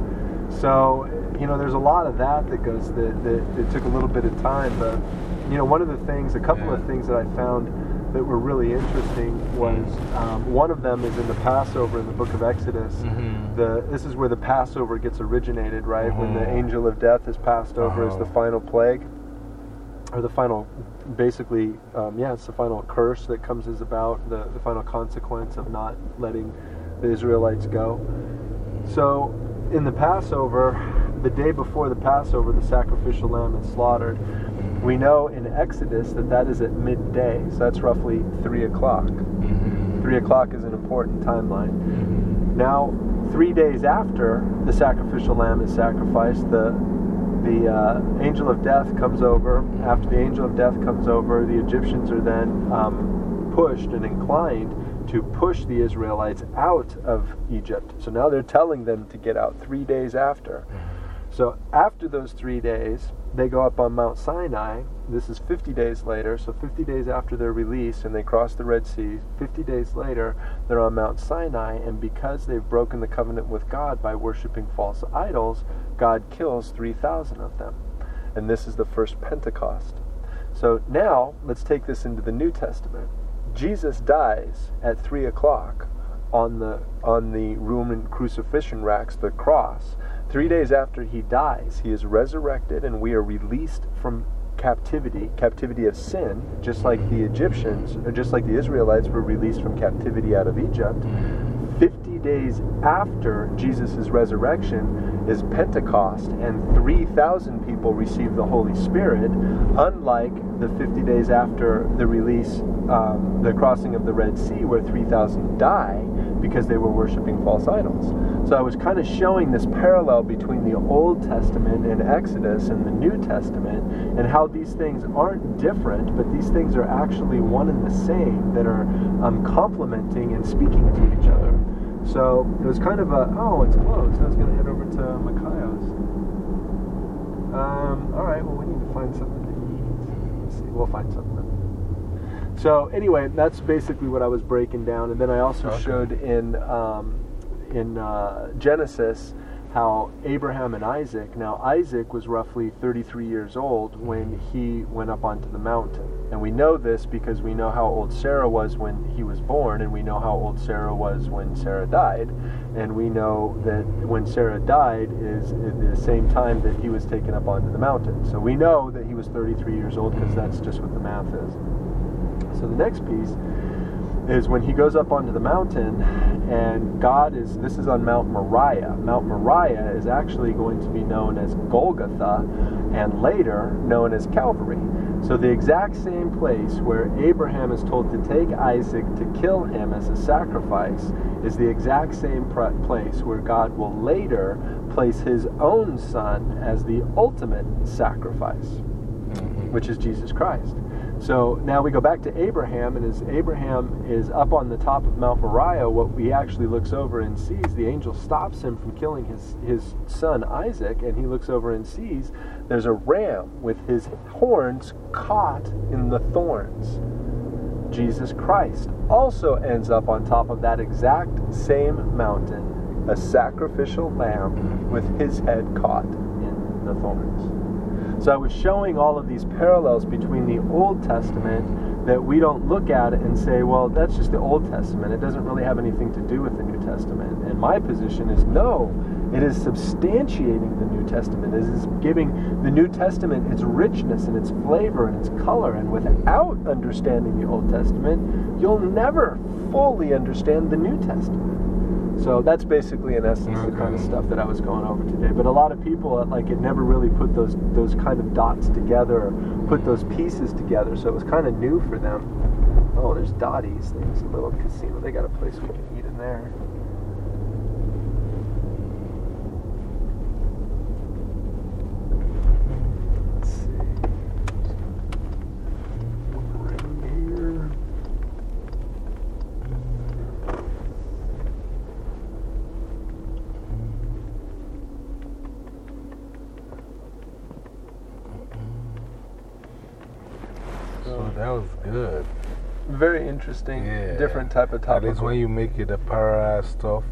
So, you know, there's a lot of that that goes that, that it took a little bit of time, but you know, one of the things, a couple of things that I found that were really interesting was um, one of them is in the Passover in the book of Exodus. Mhm. The this is where the Passover gets originated, right? When the Mhm. angel of death is passed over as the Uh-huh. final plague, or the final, basically, um, yeah, it's the final curse that comes as about the the final consequence of not letting the Israelites go. So, in the Passover, the day before the Passover, the sacrificial lamb is slaughtered. We know in Exodus that that is at midday, so that's roughly 3 o'clock. Mhm. 3 o'clock is an important timeline. Now, three days after the sacrificial lamb is sacrificed, the the uh, angel of death comes over. After the angel of death comes over, the Egyptians are then um, pushed and inclined to push the Israelites out of Egypt. So now they're telling them to get out three days after. So after those three days, they go up on Mount Sinai. This is 50 days later. So 50 days after their release and they cross the Red Sea, 50 days later, they're on Mount Sinai. And because they've broken the covenant with God by worshiping false idols, God kills 3,000 of them. And this is the first Pentecost. So now let's take this into the New Testament. Jesus dies at 3 o'clock on the on the Roman crucifixion racks, the cross. Three days after he dies, he is resurrected, and we are released from captivity, captivity of sin, just like the Egyptians, or just like the Israelites were released from captivity out of Egypt. 50 days after Jesus' resurrection is Pentecost, and 3,000 people receive the Holy Spirit, unlike the 50 days after the release, um, the crossing of the Red Sea, where 3,000 die because they were worshiping false idols. So I was kind of showing this parallel between the Old Testament and Exodus and the New Testament, and how these things aren't different, but these things are actually one and the same that are um, complementing and speaking to each other. So it was kind of a, oh, it's closed. I was going to head over to Makayo's. Um, all right, well, we need to find something to eat. Let's see, we'll find something. So anyway, that's basically what I was breaking down, and then I also Okay. showed in um, in uh, Genesis how Abraham and Isaac, now Isaac was roughly 33 years old when he went up onto the mountain. And we know this because we know how old Sarah was when he was born, and we know how old Sarah was when Sarah died. And we know that when Sarah died is at the same time that he was taken up onto the mountain. So we know that he was 33 years old because that's just what the math is. So the next piece is when he goes up onto the mountain and God is, this is on Mount Moriah. Mount Moriah is actually going to be known as Golgotha and later known as Calvary. So the exact same place where Abraham is told to take Isaac to kill him as a sacrifice is the exact same pr- place where God will later place his own son as the ultimate sacrifice, mm-hmm. which is Jesus Christ. So now we go back to Abraham, and as Abraham is up on the top of Mount Moriah, what he actually looks over and sees, the angel stops him from killing his, his son Isaac, and he looks over and sees there's a ram with his horns caught in the thorns. Jesus Christ also ends up on top of that exact same mountain, a sacrificial lamb with his head caught in the thorns. So I was showing all of these parallels between the Old Testament that we don't look at it and say, well, that's just the Old Testament. It doesn't really have anything to do with the New Testament. And my position is no, it is substantiating the New Testament. It is giving the New Testament its richness and its flavor and its color. And without understanding the Old Testament, you'll never fully understand the New Testament. So that's basically, in essence, the kind of stuff that I was going over today. But a lot of people, uh, like, it never really put those those kind of dots together, or put those pieces together. So it was kind of new for them. Oh, there's Dottie's. There's a little casino. They got a place we can eat in there. Let's see. Right here. So that was good. Very interesting, Yeah. different type of At topic. least when you make it a para stuff,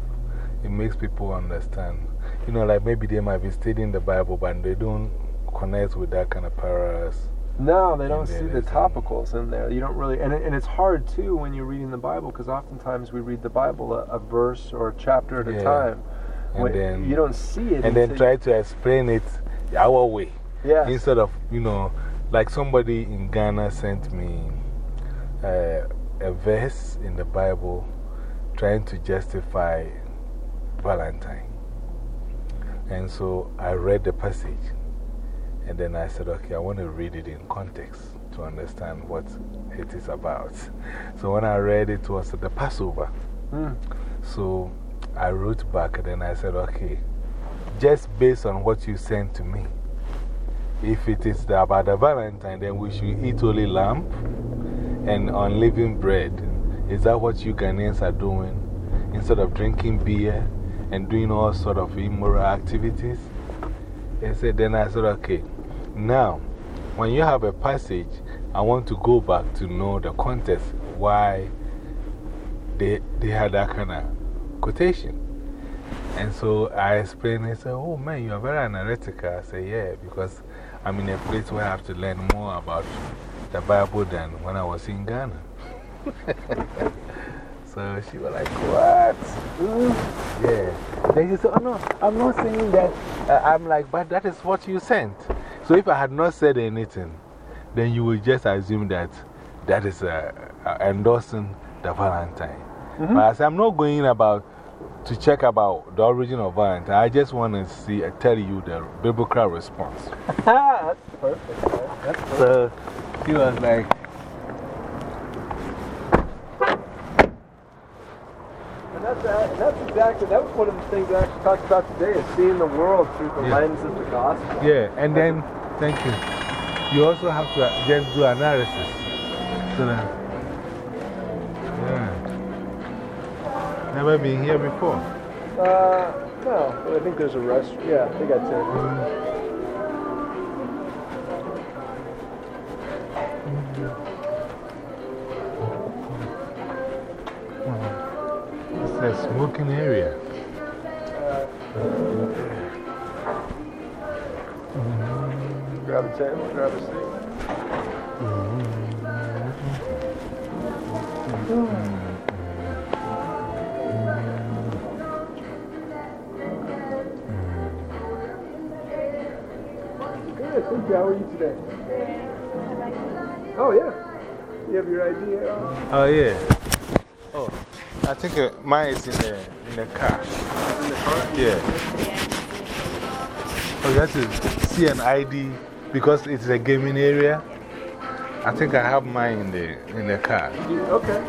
it makes people understand. You know, like maybe they might be studying the Bible, but they don't connect with that kind of paras. No, they don't see the topicals in there. You don't really, and, it, and it's hard too when you're reading the Bible because oftentimes we read the Bible a, a verse or a chapter at Yeah. a time. And When- then- you don't see it. And then try to explain it our way. Yeah. Instead of, you know, like somebody in Ghana sent me uh, a verse in the Bible trying to justify Valentine. And so I read the passage and then I said, okay, I want to read it in context to understand what it is about. <laughs> So when I read it, it was the Passover. Mm. So I wrote back and then I said, okay, just based on what you sent to me, if it is the, about the Valentine, then we should eat only lamb and unleavened bread. Is that what you Ghanaians are doing? Instead of drinking beer and doing all sort of immoral activities? He said, then I said, okay, now, when you have a passage, I want to go back to know the context why they, they had that kind of quotation. And so I explained, he said, Oh man, you are very analytical. I said, Yeah, because I'm in a place where I have to learn more about the Bible than when I was in Ghana. <laughs> so she was like, What? Yeah. Then he said, Oh no, I'm not saying that. Uh, I'm like, But that is what you sent. So if I had not said anything, then you would just assume that that is uh, uh, endorsing the Valentine. -hmm. But I said, I'm not going about to check about the origin of Valentine. I just want to see, uh, tell you the biblical response. <laughs> That's perfect. That's perfect. So he was like, And that's, and that's exactly, that was one of the things I actually talked about today is seeing the world through the Yeah. lens of the gospel. yeah, and then, thank you. You also have to uh, just do analysis. So that, yeah. Never been here before. Uh, no, I think there's a restaurant. Yeah, they got tables. It's dining area. Grab a table, grab a seat. Good, thank you. How are you today? Oh, yeah. You have your idea? Oh, yeah. Oh, I think uh, mine is in there in the car. in the car? Yeah. Oh, you have to see an ID because it's a gaming area. I think I have mine in the, in the car. Okay.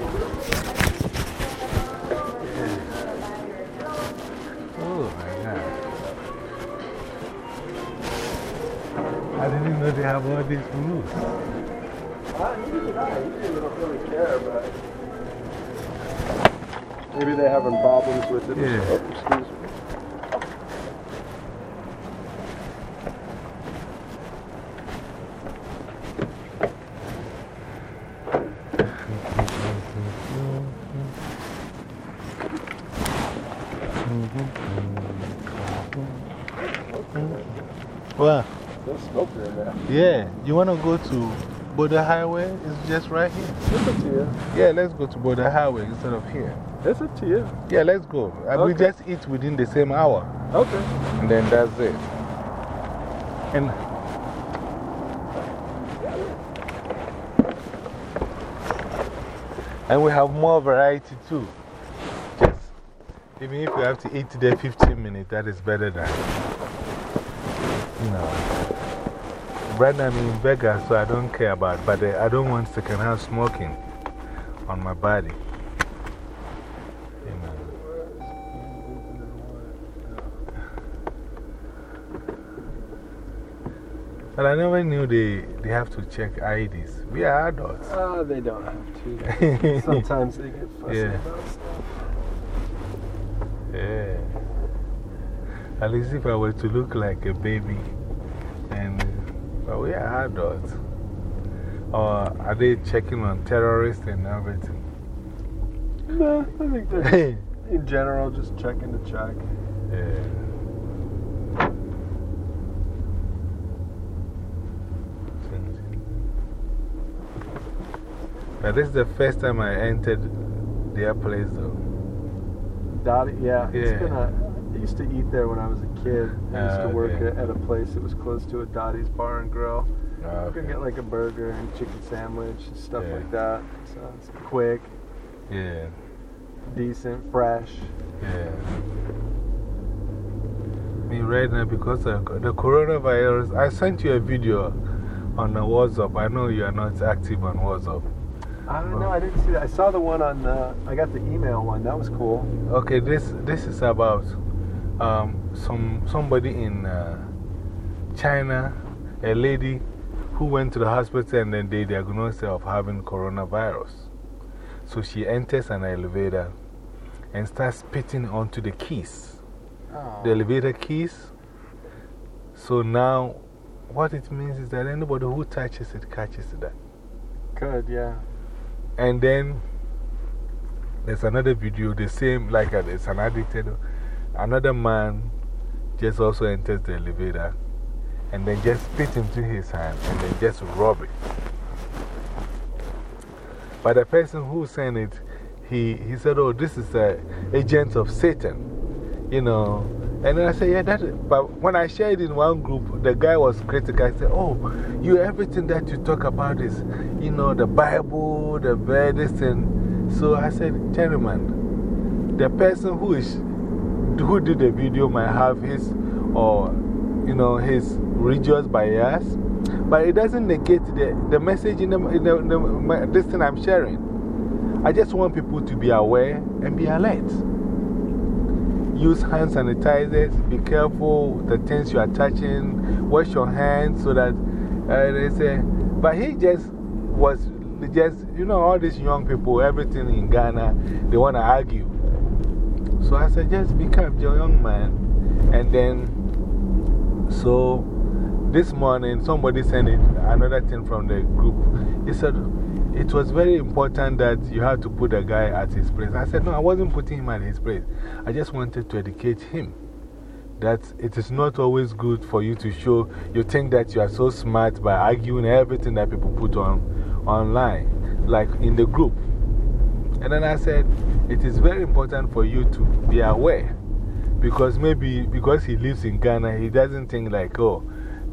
Oh my God. I didn't even know they have all these rules. Neither did I. Usually don't really care, but maybe they're having problems with it. Yeah. Oh, excuse me. Well, There's smoker in there. yeah. You want to go to Border Highway? It's just right here. It's up to you. Yeah, let's go to Border Highway instead of here. It's up to you. Yeah, let's go. Uh, We just eat within the same hour. Okay. And then that's it. And and we have more variety too. Just even if you have to eat there 15 minutes, that is better than you know. Right now I'm in Vegas, so I don't care about but uh, I don't want secondhand smoking on my body. You know. But I never knew they, they have to check IDs. We are adults. Uh, they don't have to. <laughs> Sometimes they get fussy Yeah. about stuff. Yeah. At least if I were to look like a baby, and but we are adults. Or are they checking on terrorists and everything? No, I think they're <laughs> in general just checking to check. Yeah. But this is the first time I entered their place, though. Dotty, yeah. Yeah. It's been a, I used to eat there when I was a kid. I used Ah, to work okay. at, a place that was close to a Dotty's Bar and Grill. Ah, You could get like a burger and chicken sandwich and stuff Yeah. like that. So it's quick, Yeah, decent, fresh. yeah. Me right now, because of the coronavirus, I sent you a video on the WhatsApp. I know you are not active on WhatsApp. No, I didn't see that. I saw the one on, uh, I got the email one. That was cool. Okay, this, this is about um, some, somebody in uh, China, a lady who went to the hospital and then they diagnosed her of having coronavirus. So she enters an elevator and starts spitting onto the keys, the elevator keys. So now, what it means is that anybody who touches it catches that. Good, yeah. And then there's another video, the same, like uh, it's an addicted. Another man just also enters the elevator and then just spit into his hand and then just rub it. But the person who sent it, he, he said, Oh, this is a agent of Satan, you know. And then I said, Yeah, that. But when I shared in one group, the guy was critical. I said, Oh, you, everything that you talk about is, you know, the Bible, the Buddhist. And so I said, Gentlemen, the person who is, who did the video might have his, or, you know, his religious bias, but it doesn't negate the, the message in, the, in the, the, this thing I'm sharing. I just want people to be aware and be alert. Use hand sanitizers, be careful the things you are touching, wash your hands so that uh, they say. But he just was just, you know, all these young people, everything in Ghana, they want to argue. So I said, just be you're young man. And then, so this morning, somebody sent it, another thing from the group. He said, it was very important that you had to put the guy at his place. I said, no, I wasn't putting him at his place. I just wanted to educate him that it is not always good for you to show, you think that you are so smart by arguing everything that people put on online, like in the group. And then I said, it is very important for you to be aware. Because maybe because he lives in Ghana, he doesn't think like, oh,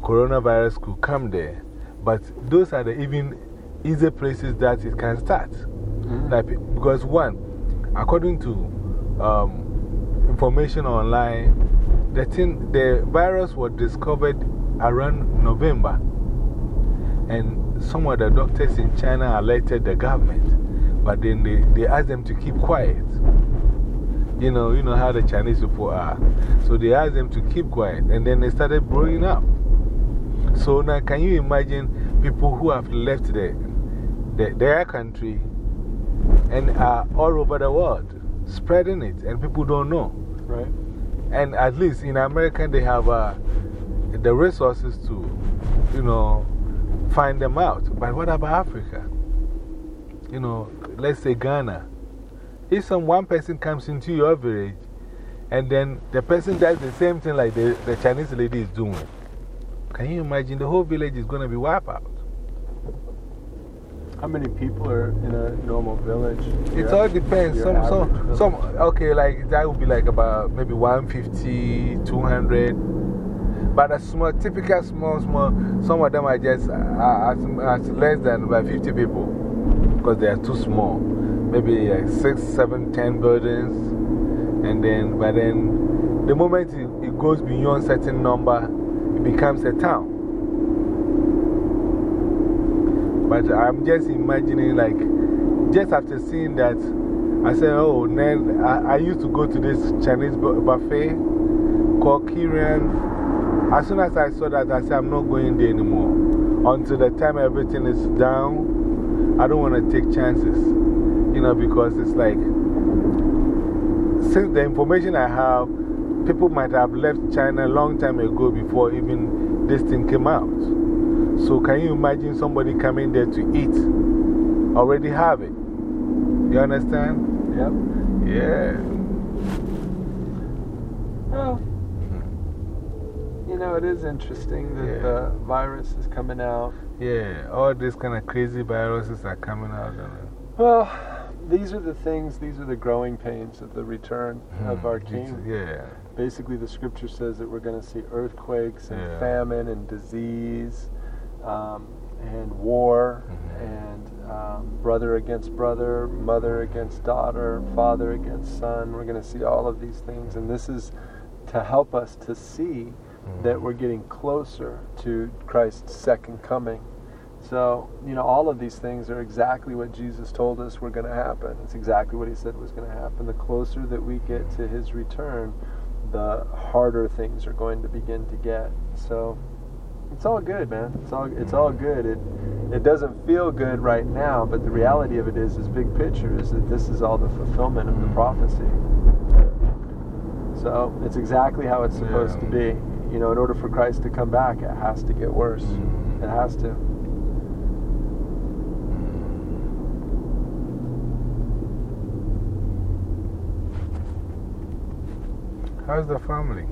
coronavirus could come there. But those are the even easy places that it can start. -hmm. Like, because, one, according to um, information online, the, thing, the virus was discovered around November. And some of the doctors in China alerted the government, but then they, they asked them to keep quiet. You know, you know how the Chinese people are. So they asked them to keep quiet, and then they started blowing up. So now, can you imagine people who have left the, the, their country and are all over the world spreading it, and people don't know? Right. And at least in America, they have uh, the resources to, you know, find them out. But what about Africa? You know, let's say Ghana. If some one person comes into your village and then the person does the same thing like the, the Chinese lady is doing, can you imagine the whole village is going to be wiped out? How many people are in a normal village? It all depends. Some, some, some, okay, like that would be like about maybe 150, 200. But a small, typical small, small, some of them are just uh, as, as less than about 50 people because they are too small. Maybe like six, seven, ten buildings. And then, but then the moment it, it goes beyond certain number, it becomes a town. But I'm just imagining, like, just after seeing that, I said, oh, then I, I used to go to this Chinese buffet called Kiran. As soon as I saw that, I said, I'm not going there anymore. Until the time everything is down, I don't want to take chances. You know, because it's like, since the information I have, people might have left China a long time ago before even this thing came out. So, can you imagine somebody coming there to eat? Already have it. You understand? Yep. Yeah. Well, you know, it is interesting that the virus is coming out. Yeah, all these kind of crazy viruses are coming out. Well, these are the things, these are the growing pains of the return of Hmm, our King. Yeah. Basically, the scripture says that we're going to see earthquakes and famine and disease um, and war -hmm. and um, brother against brother, mother against daughter, father against son. We're going to see all of these things. And this is to help us to see that we're getting closer to Christ's second coming. So, you know, all of these things are exactly what Jesus told us were going to happen. It's exactly what he said was going to happen. The closer that we get to his return, the harder things are going to begin to get. So, it's all good, man. It's all, it's all good. It, it doesn't feel good right now, but the reality of it is, is big picture, is that this is all the fulfillment of the prophecy. So, it's exactly how it's supposed to be. You know, in order for Christ to come back, it has to get worse. It has to. How's the family?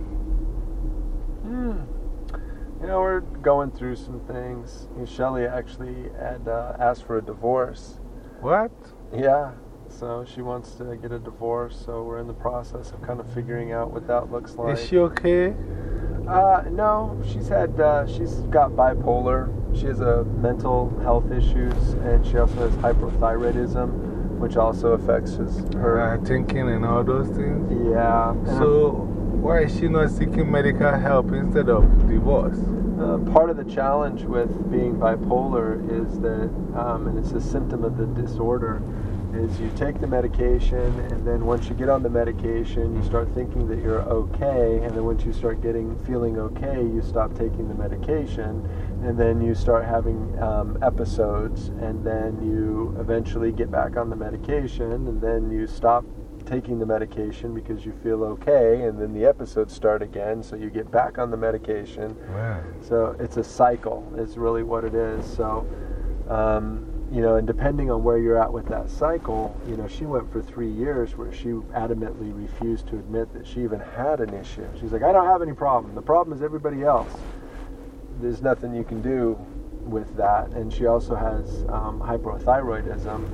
Hmm. You know, we're going through some things. Shelly actually had uh, asked for a divorce. What? Yeah. So she wants to get a divorce. So we're in the process of kind of figuring out what that looks like. Is she okay? Uh, no, she's had, uh, she's got bipolar. She has a mental health issues, and she also has hyperthyroidism, which also affects his, her uh, thinking and all those things. Yeah. So why is she not seeking medical help instead of divorce? Uh, part of the challenge with being bipolar is that, um, and it's a symptom of the disorder, is you take the medication, and then once you get on the medication, you start thinking that you're okay, and then once you start getting feeling okay, you stop taking the medication, and then you start having um, episodes, and then you eventually get back on the medication, and then you stop taking the medication because you feel okay, and then the episodes start again, so you get back on the medication. Wow. So it's a cycle, is really what it is. So, um, you know, and depending on where you're at with that cycle, you know, she went for three years where she adamantly refused to admit that she even had an issue. She's like, I don't have any problem. The problem is everybody else. There's nothing you can do with that. And she also has um, hypothyroidism,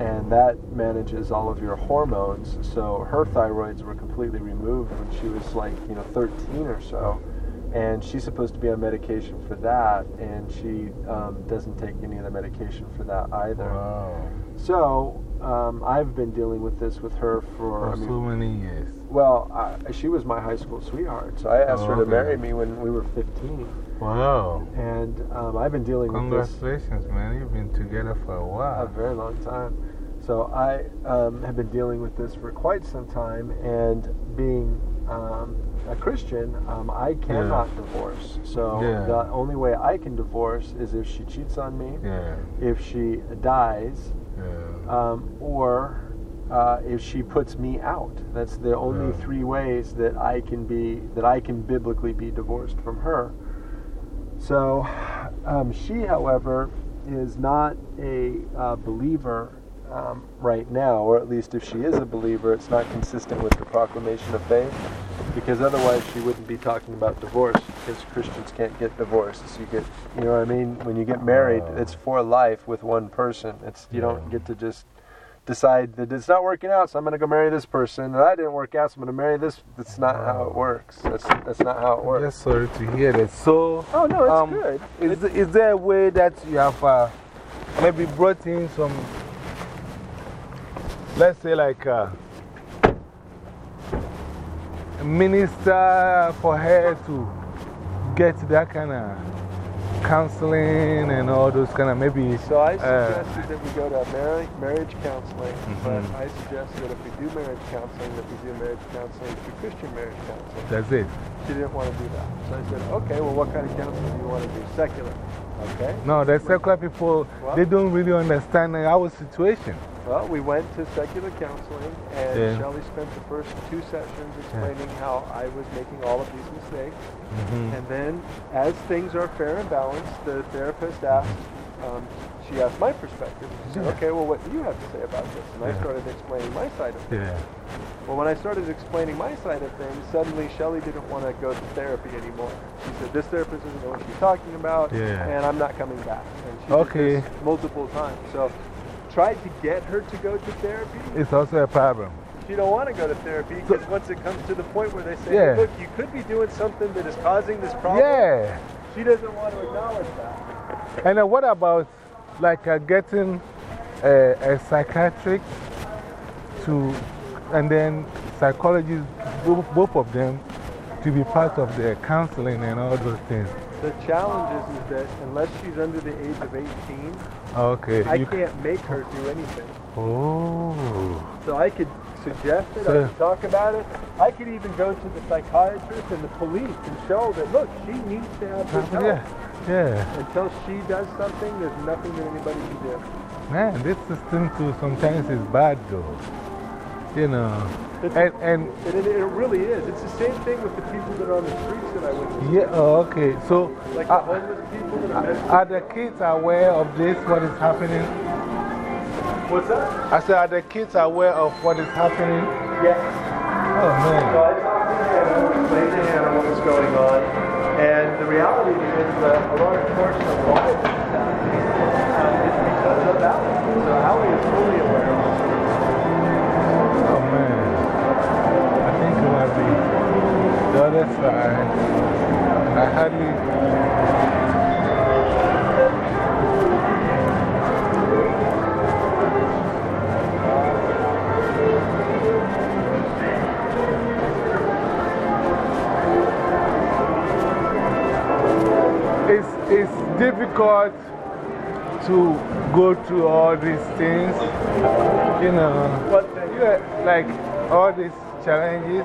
and that manages all of your hormones. So her thyroids were completely removed when she was like, you know, 13 or so. And she's supposed to be on medication for that, and she um, doesn't take any of the medication for that either. So um, I've been dealing with this with her for, For I mean, so many years. Well, I, she was my high school sweetheart, so I asked Oh, her to okay. marry me when we were 15. Wow. And um, I've been dealing with this Congratulations, man. You've been together for a while. a very long time. So I um, have been dealing with this for quite some time, and being um, a Christian, um, I cannot divorce. So Yeah. the only way I can divorce is if she cheats on me, Yeah. if she dies, Yeah. um, or uh, if she puts me out. That's the only Yeah. three ways that I can be that I can biblically be divorced from her. So um, she, however, is not a uh, believer um, right now, or at least if she is a believer, it's not consistent with the proclamation of faith, because otherwise she wouldn't be talking about divorce, because Christians can't get divorced. So you get, you know what I mean? When you get married, it's for life with one person. It's you don't get to just decide that it's not working out, so I'm going to go marry this person, and that didn't work out, so I'm going to marry this. That's not how it works. That's that's not how it works. Yes, sorry to hear that. So, Oh no, it's um, good. Is, is there a way that you have uh, maybe brought in some, let's say, like uh, a minister for her to get that kind of counseling and all those kind of maybe. So I uh, suggested that we go to marriage, marriage counseling, but Mhm. I suggested that if we do marriage counseling, that we do marriage counseling through Christian marriage counseling. That's it. She didn't want to do that. So I said, okay, well, what kind of counseling do you want to do? Secular. Okay. No, the secular people, they don't really understand our situation. Well, we went to secular counseling, and Yeah. Shelley spent the first two sessions explaining how I was making all of these mistakes. Mhm. And then, as things are fair and balanced, the therapist asked, um, she asked my perspective. She said, Yeah. okay, well, what do you have to say about this? And I started explaining my side of things. Yeah. Well, when I started explaining my side of things, suddenly Shelly didn't want to go to therapy anymore. She said, this therapist doesn't know what she's talking about, Yeah. and I'm not coming back. And she did Okay. this multiple times. So, tried to get her to go to therapy. It's also a problem. She don't want to go to therapy because once it comes to the point where they say, Yeah. look, you could be doing something that is causing this problem. Yeah. She doesn't want to acknowledge that. And then what about like uh, getting a, a psychiatric to, and then psychologists, both, both of them, to be part of the counseling and all those things? The challenge is, is that unless she's under the age of 18, Oh, okay. I you- can't make her do anything. Oh. So I could suggest it, So- I could talk about it. I could even go to the psychiatrist and the police and show that, look, she needs to have this help. Yeah. Yeah. Until she does something, there's nothing that anybody can do. Man, this system too sometimes is bad though. You know. It's- And, and It, it, it really is. It's the same thing with the people that are on the streets that I witnessed. yeah, oh, okay. So, Like the homeless people are are the kids aware of this, what is happening? What's that? I said, are the kids aware of what is happening? Yes. Oh, man. So I talked to Hannah, explained to Hannah what was going on, and the reality is that a large portion of why the other side. I hardly. It's, it's difficult to go through all these things, you know. What thing? You are, like all these challenges,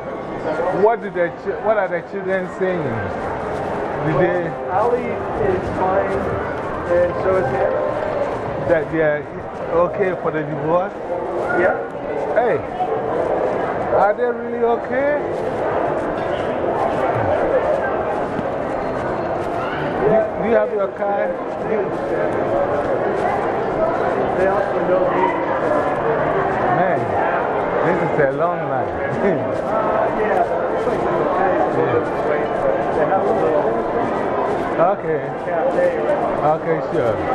forty-one. the, what are the children saying? Did they, Ali is fine, and so is Hannah. that they are okay for the divorce? Yeah. Hey, are they really okay? Do, do you have your car? They also know me. Man, this is a long line. <laughs> Uh, yeah, it's like the okay, it's a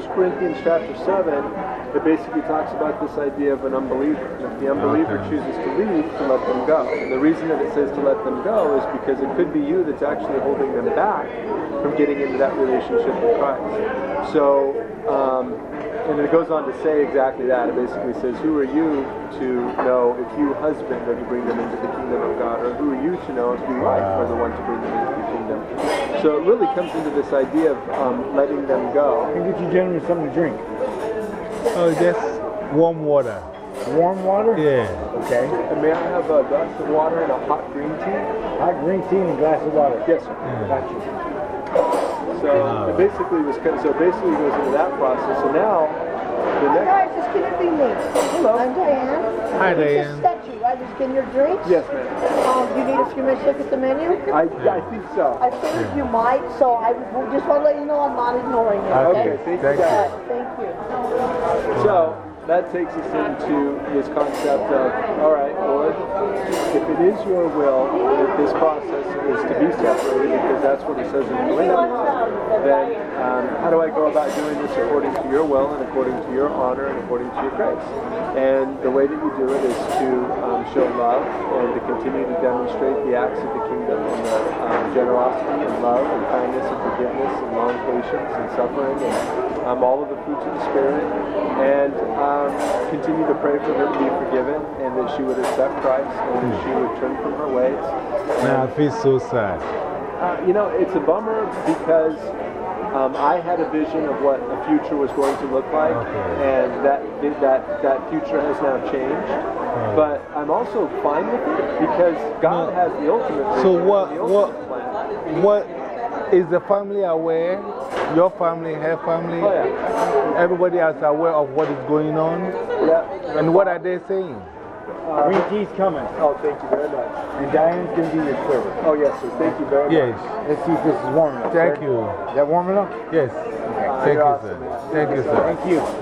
1 Corinthians chapter 7, it basically talks about this idea of an unbeliever. And if the unbeliever Okay. chooses to leave, to let them go. And the reason that it says to let them go is because it could be you that's actually holding them back from getting into that relationship with Christ. So, um, and it goes on to say exactly that. It basically says, Who are you to know if you husband are to bring them into the kingdom of God? Or who are you to know if you wife are the one to bring them into the kingdom? So it really comes into this idea of um, letting them go. Can get you gentlemen something to drink. Oh, yes. warm water. Warm water? Yeah. Okay. And may I have a glass of water and a hot green tea? Hot green tea and a glass of water. Yes, sir. Got you. So it basically was so basically it goes into that process. So now the Hi next guys, just gonna be me. Hello. I'm Diane. Hi, This Diane. is statue, right? Just getting your drinks? yes, ma'am. Um, do you need a few minutes to look at the menu? I, I think so. I figured you might, so I just want to let you know I'm not ignoring you, Okay, okay? thank you, Thank you. guys. Thank you. So that takes us into this concept of, all right, Lord, if it is your will that this process is to be separated, because that's what it says in the Corinthians, then um, how do I go about doing this according to your will and according to your honor and according to your grace? And the way that you do it is to um, show love and to continue to demonstrate the acts of the kingdom and the um, generosity and love and kindness and forgiveness and long patience and suffering and um, all of the fruits of the Spirit, and um, continue to pray for her to be forgiven and that she would accept Christ and that she would turn from her ways. Man, I feel so sad. Uh, you know, it's a bummer because um, I had a vision of what a future was going to look like, and that that that future has now changed. But I'm also fine with it because God has the ultimate. So, what, the what, plan. what is the family aware? Your family, her family? Oh, yeah. Everybody is aware of what is going on? Yeah. And what are they saying? Uh, Green tea's coming. Oh, thank you very much. And Diane's going to be your server. Oh, yes, sir. Thank you very Yes. much. Let's see if this is warm enough. Thank sir. you. Is that warm enough? Yes. Uh, Thank you're you, awesome, sir. man. Thank you, sir. Thank you.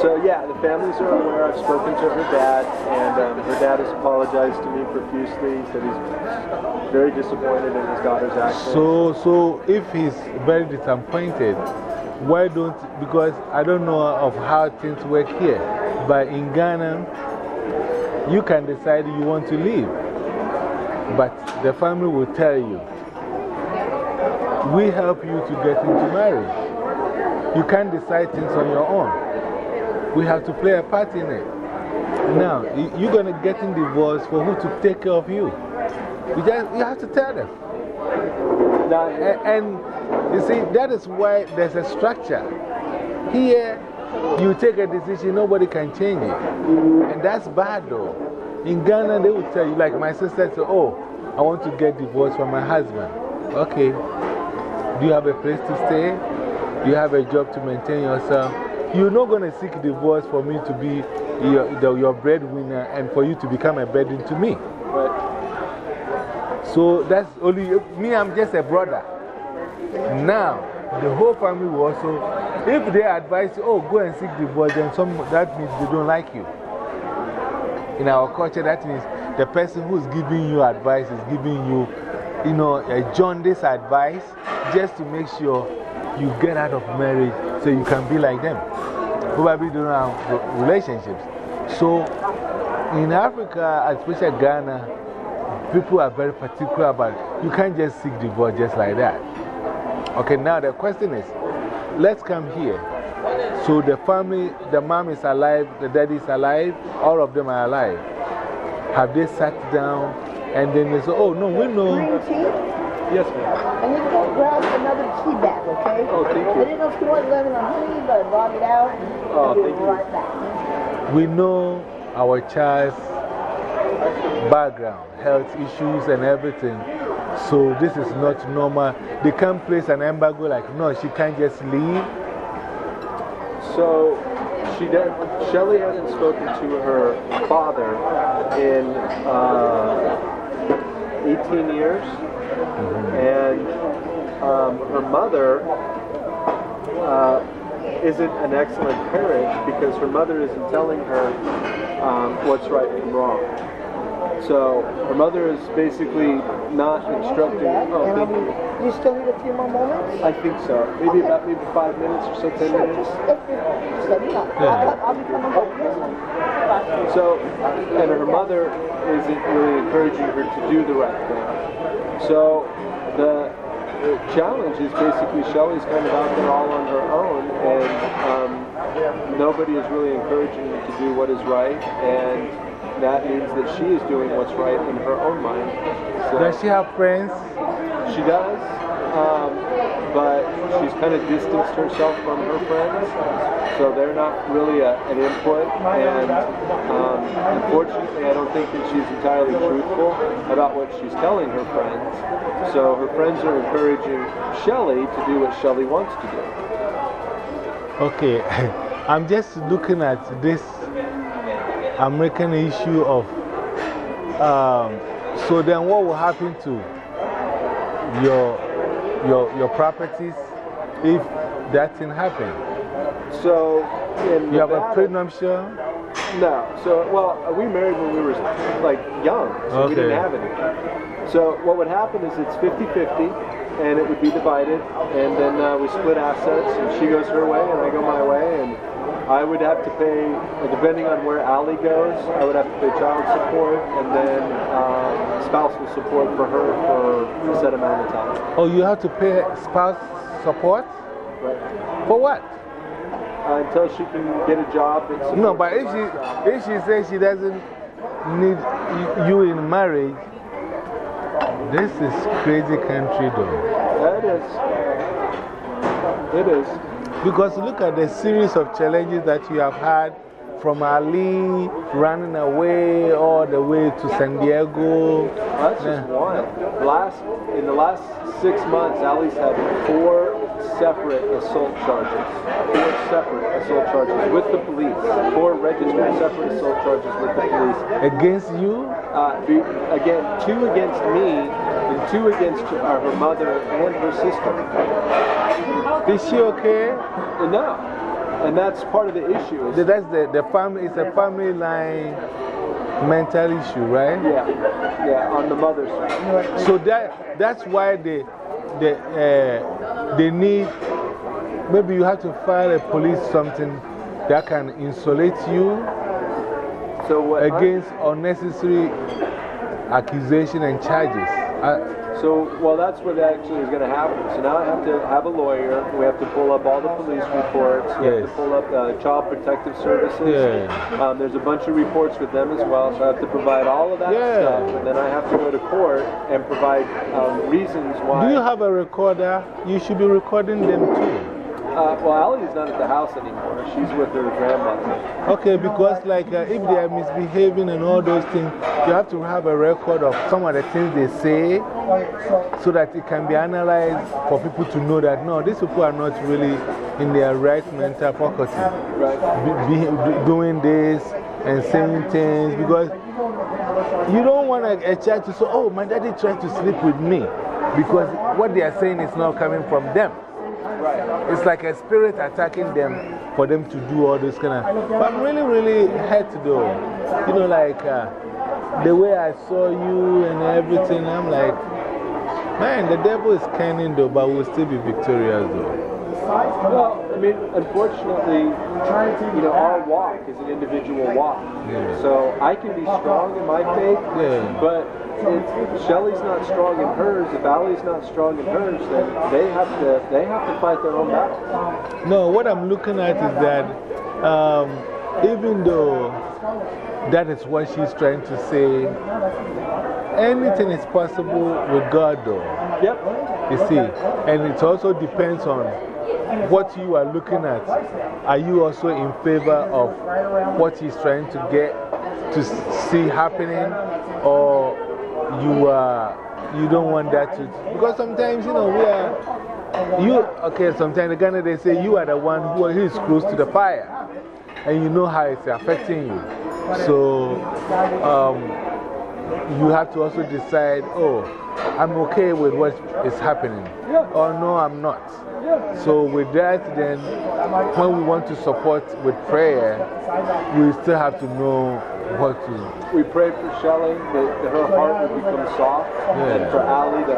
So yeah, the families are aware. I've spoken to her dad, and um, her dad has apologized to me profusely. Said he's very disappointed in his daughter's actions. So, so if he's very disappointed, why don't, because I don't know of how things work here, but in Ghana, you can decide you want to leave, but the family will tell you, we help you to get into marriage. You can't decide things on your own. We have to play a part in it. Now, you- you're going to get in divorce for who to take care of you. You, just, you have to tell them. And, and you see, that is why there's a structure. Here, you take a decision, nobody can change it. And that's bad though. In Ghana, they would tell you, like my sister said, Oh, I want to get divorced from my husband. Okay. Do you have a place to stay? Do you have a job to maintain yourself? You're not going to seek divorce for me to be your, the, your breadwinner and for you to become a burden to me. So that's only me, I'm just a brother. Now, the whole family will also, if they advise you, oh, go and seek divorce, then some, that means they don't like you. In our culture, that means the person who's giving you advice is giving you, you know, a jaundice advice just to make sure you get out of marriage so you can be like them. Probably don't have relationships. So, in Africa, especially Ghana, people are very particular about you can't just seek divorce just like that. Okay, now the question is let's come here. So the family, the mom is alive, the daddy is alive, all of them are alive. Have they sat down and then they say, oh, no, we know. Green tea? Yes, ma'am. And then go grab another tea bag, okay? Oh, thank you. I didn't know if you want lemon or honey, but log it out. Oh, I'll be thank you. back. We know our child's background, health issues, and everything. So this is not normal. They can't place an embargo like, no, she can't just leave. So she did, Shelley hasn't spoken to her father in uh, 18 years. And um, her mother uh, isn't an excellent parent because her mother isn't telling her um, what's right and wrong. So her mother is basically not instructing. Oh, And thank you. do you still need a few more moments? I think so. Maybe about maybe five minutes or so, ten Sure, minutes. just, if, if, just let me know. Yeah. I'll, I'll be coming back. So, and her mother isn't really encouraging her to do the right thing. So, the, the challenge is basically Shelley's kind of out there all on her own, and um, nobody is really encouraging her to do what is right, and that means that she is doing what's right in her own mind. So, Does she have friends? she does, um, but she's kind of distanced herself from her friends, so they're not really a, an input. And um, unfortunately, I don't think that she's entirely truthful about what she's telling her friends. So her friends are encouraging Shelley to do what Shelley wants to do. Okay, <laughs> I'm just looking at this American issue of. Um, so then, what will happen to your, your, your properties if that thing happens? So, in You have a Nevada- prenuptial? No. So, well, we married when we were like young, so we didn't have any. So, what would happen is it's 50 50, and it would be divided, and then uh, we split assets, and she goes her way, and I go my way, and I would have to pay, uh, depending on where Ali goes, I would have to pay child support, and then uh, spousal support for her for a set amount of time. Oh, you have to pay spouse support? Right. For what? Uh, until she can get a job. No, but if she, if she says she doesn't need you in marriage, this is crazy country though. That is. It is. Because look at the series of challenges that you have had from Ali running away all the way to San Diego. That's just one. Last, in the last six months, Ali's had four separate assault charges. Four separate assault charges with the police. Four registered separate assault charges with the police. Against you? Uh, again, two against me and two against uh, her mother and her sister. Is she okay? No. And that's part of the issue. Is, That's the, the family, it's a family line mental issue, right? yeah, yeah, on the mother's side. So that, that's why they, they, uh, they need, maybe you have to file a police something that can insulate you So what against unnecessary accusation and charges. Uh, So, well, that's what actually is going to happen. So now I have to have a lawyer. We have to pull up all the police reports. We have to pull up uh, Child Protective Services. Yeah. Um, there's a bunch of reports with them as well. So I have to provide all of that Yeah. stuff. And then I have to go to court and provide um, reasons why. Do you have a recorder? You should be recording them too. Uh, well, Allie's not at the house anymore. She's with her grandmother. Okay, because like uh, if they are misbehaving and all those things, you have to have a record of some of the things they say so that it can be analyzed for people to know that no, these people are not really in their right mental faculty. Right. Be, be, doing this and saying things because you don't want a, a child to say, oh, my daddy tried to sleep with me because what they are saying is not coming from them. Right. It's like a spirit attacking them for them to do all this kind of. But I'm really, really hurt though. You know, like uh, the way I saw you and everything, I'm like, man, the devil is cunning though, but we'll still be victorious though. Well, I mean, unfortunately, you know, our walk is an individual walk. Yeah. So I can be strong in my faith, Yeah. but if Shelly's not strong in hers, if Allie's not strong in hers, then they have to, they have to fight their own battle. No, what I'm looking at is that um, even though that is what she's trying to say, anything is possible with God though. Yep. You see, and it also depends on what you are looking at. Are you also in favor of what he's trying to get to see happening, or you, are, you don't want that to? Because sometimes, you know, we are. You, okay, sometimes in Ghana they say you are the one who is close to the fire, and you know how it's affecting you. So, um, you have to also decide, oh, I'm okay with what is happening, or no, I'm not. So, with that, then when we want to support with prayer, we still have to know what to. do. We pray for Shelly that, her heart would become soft, and for Ali that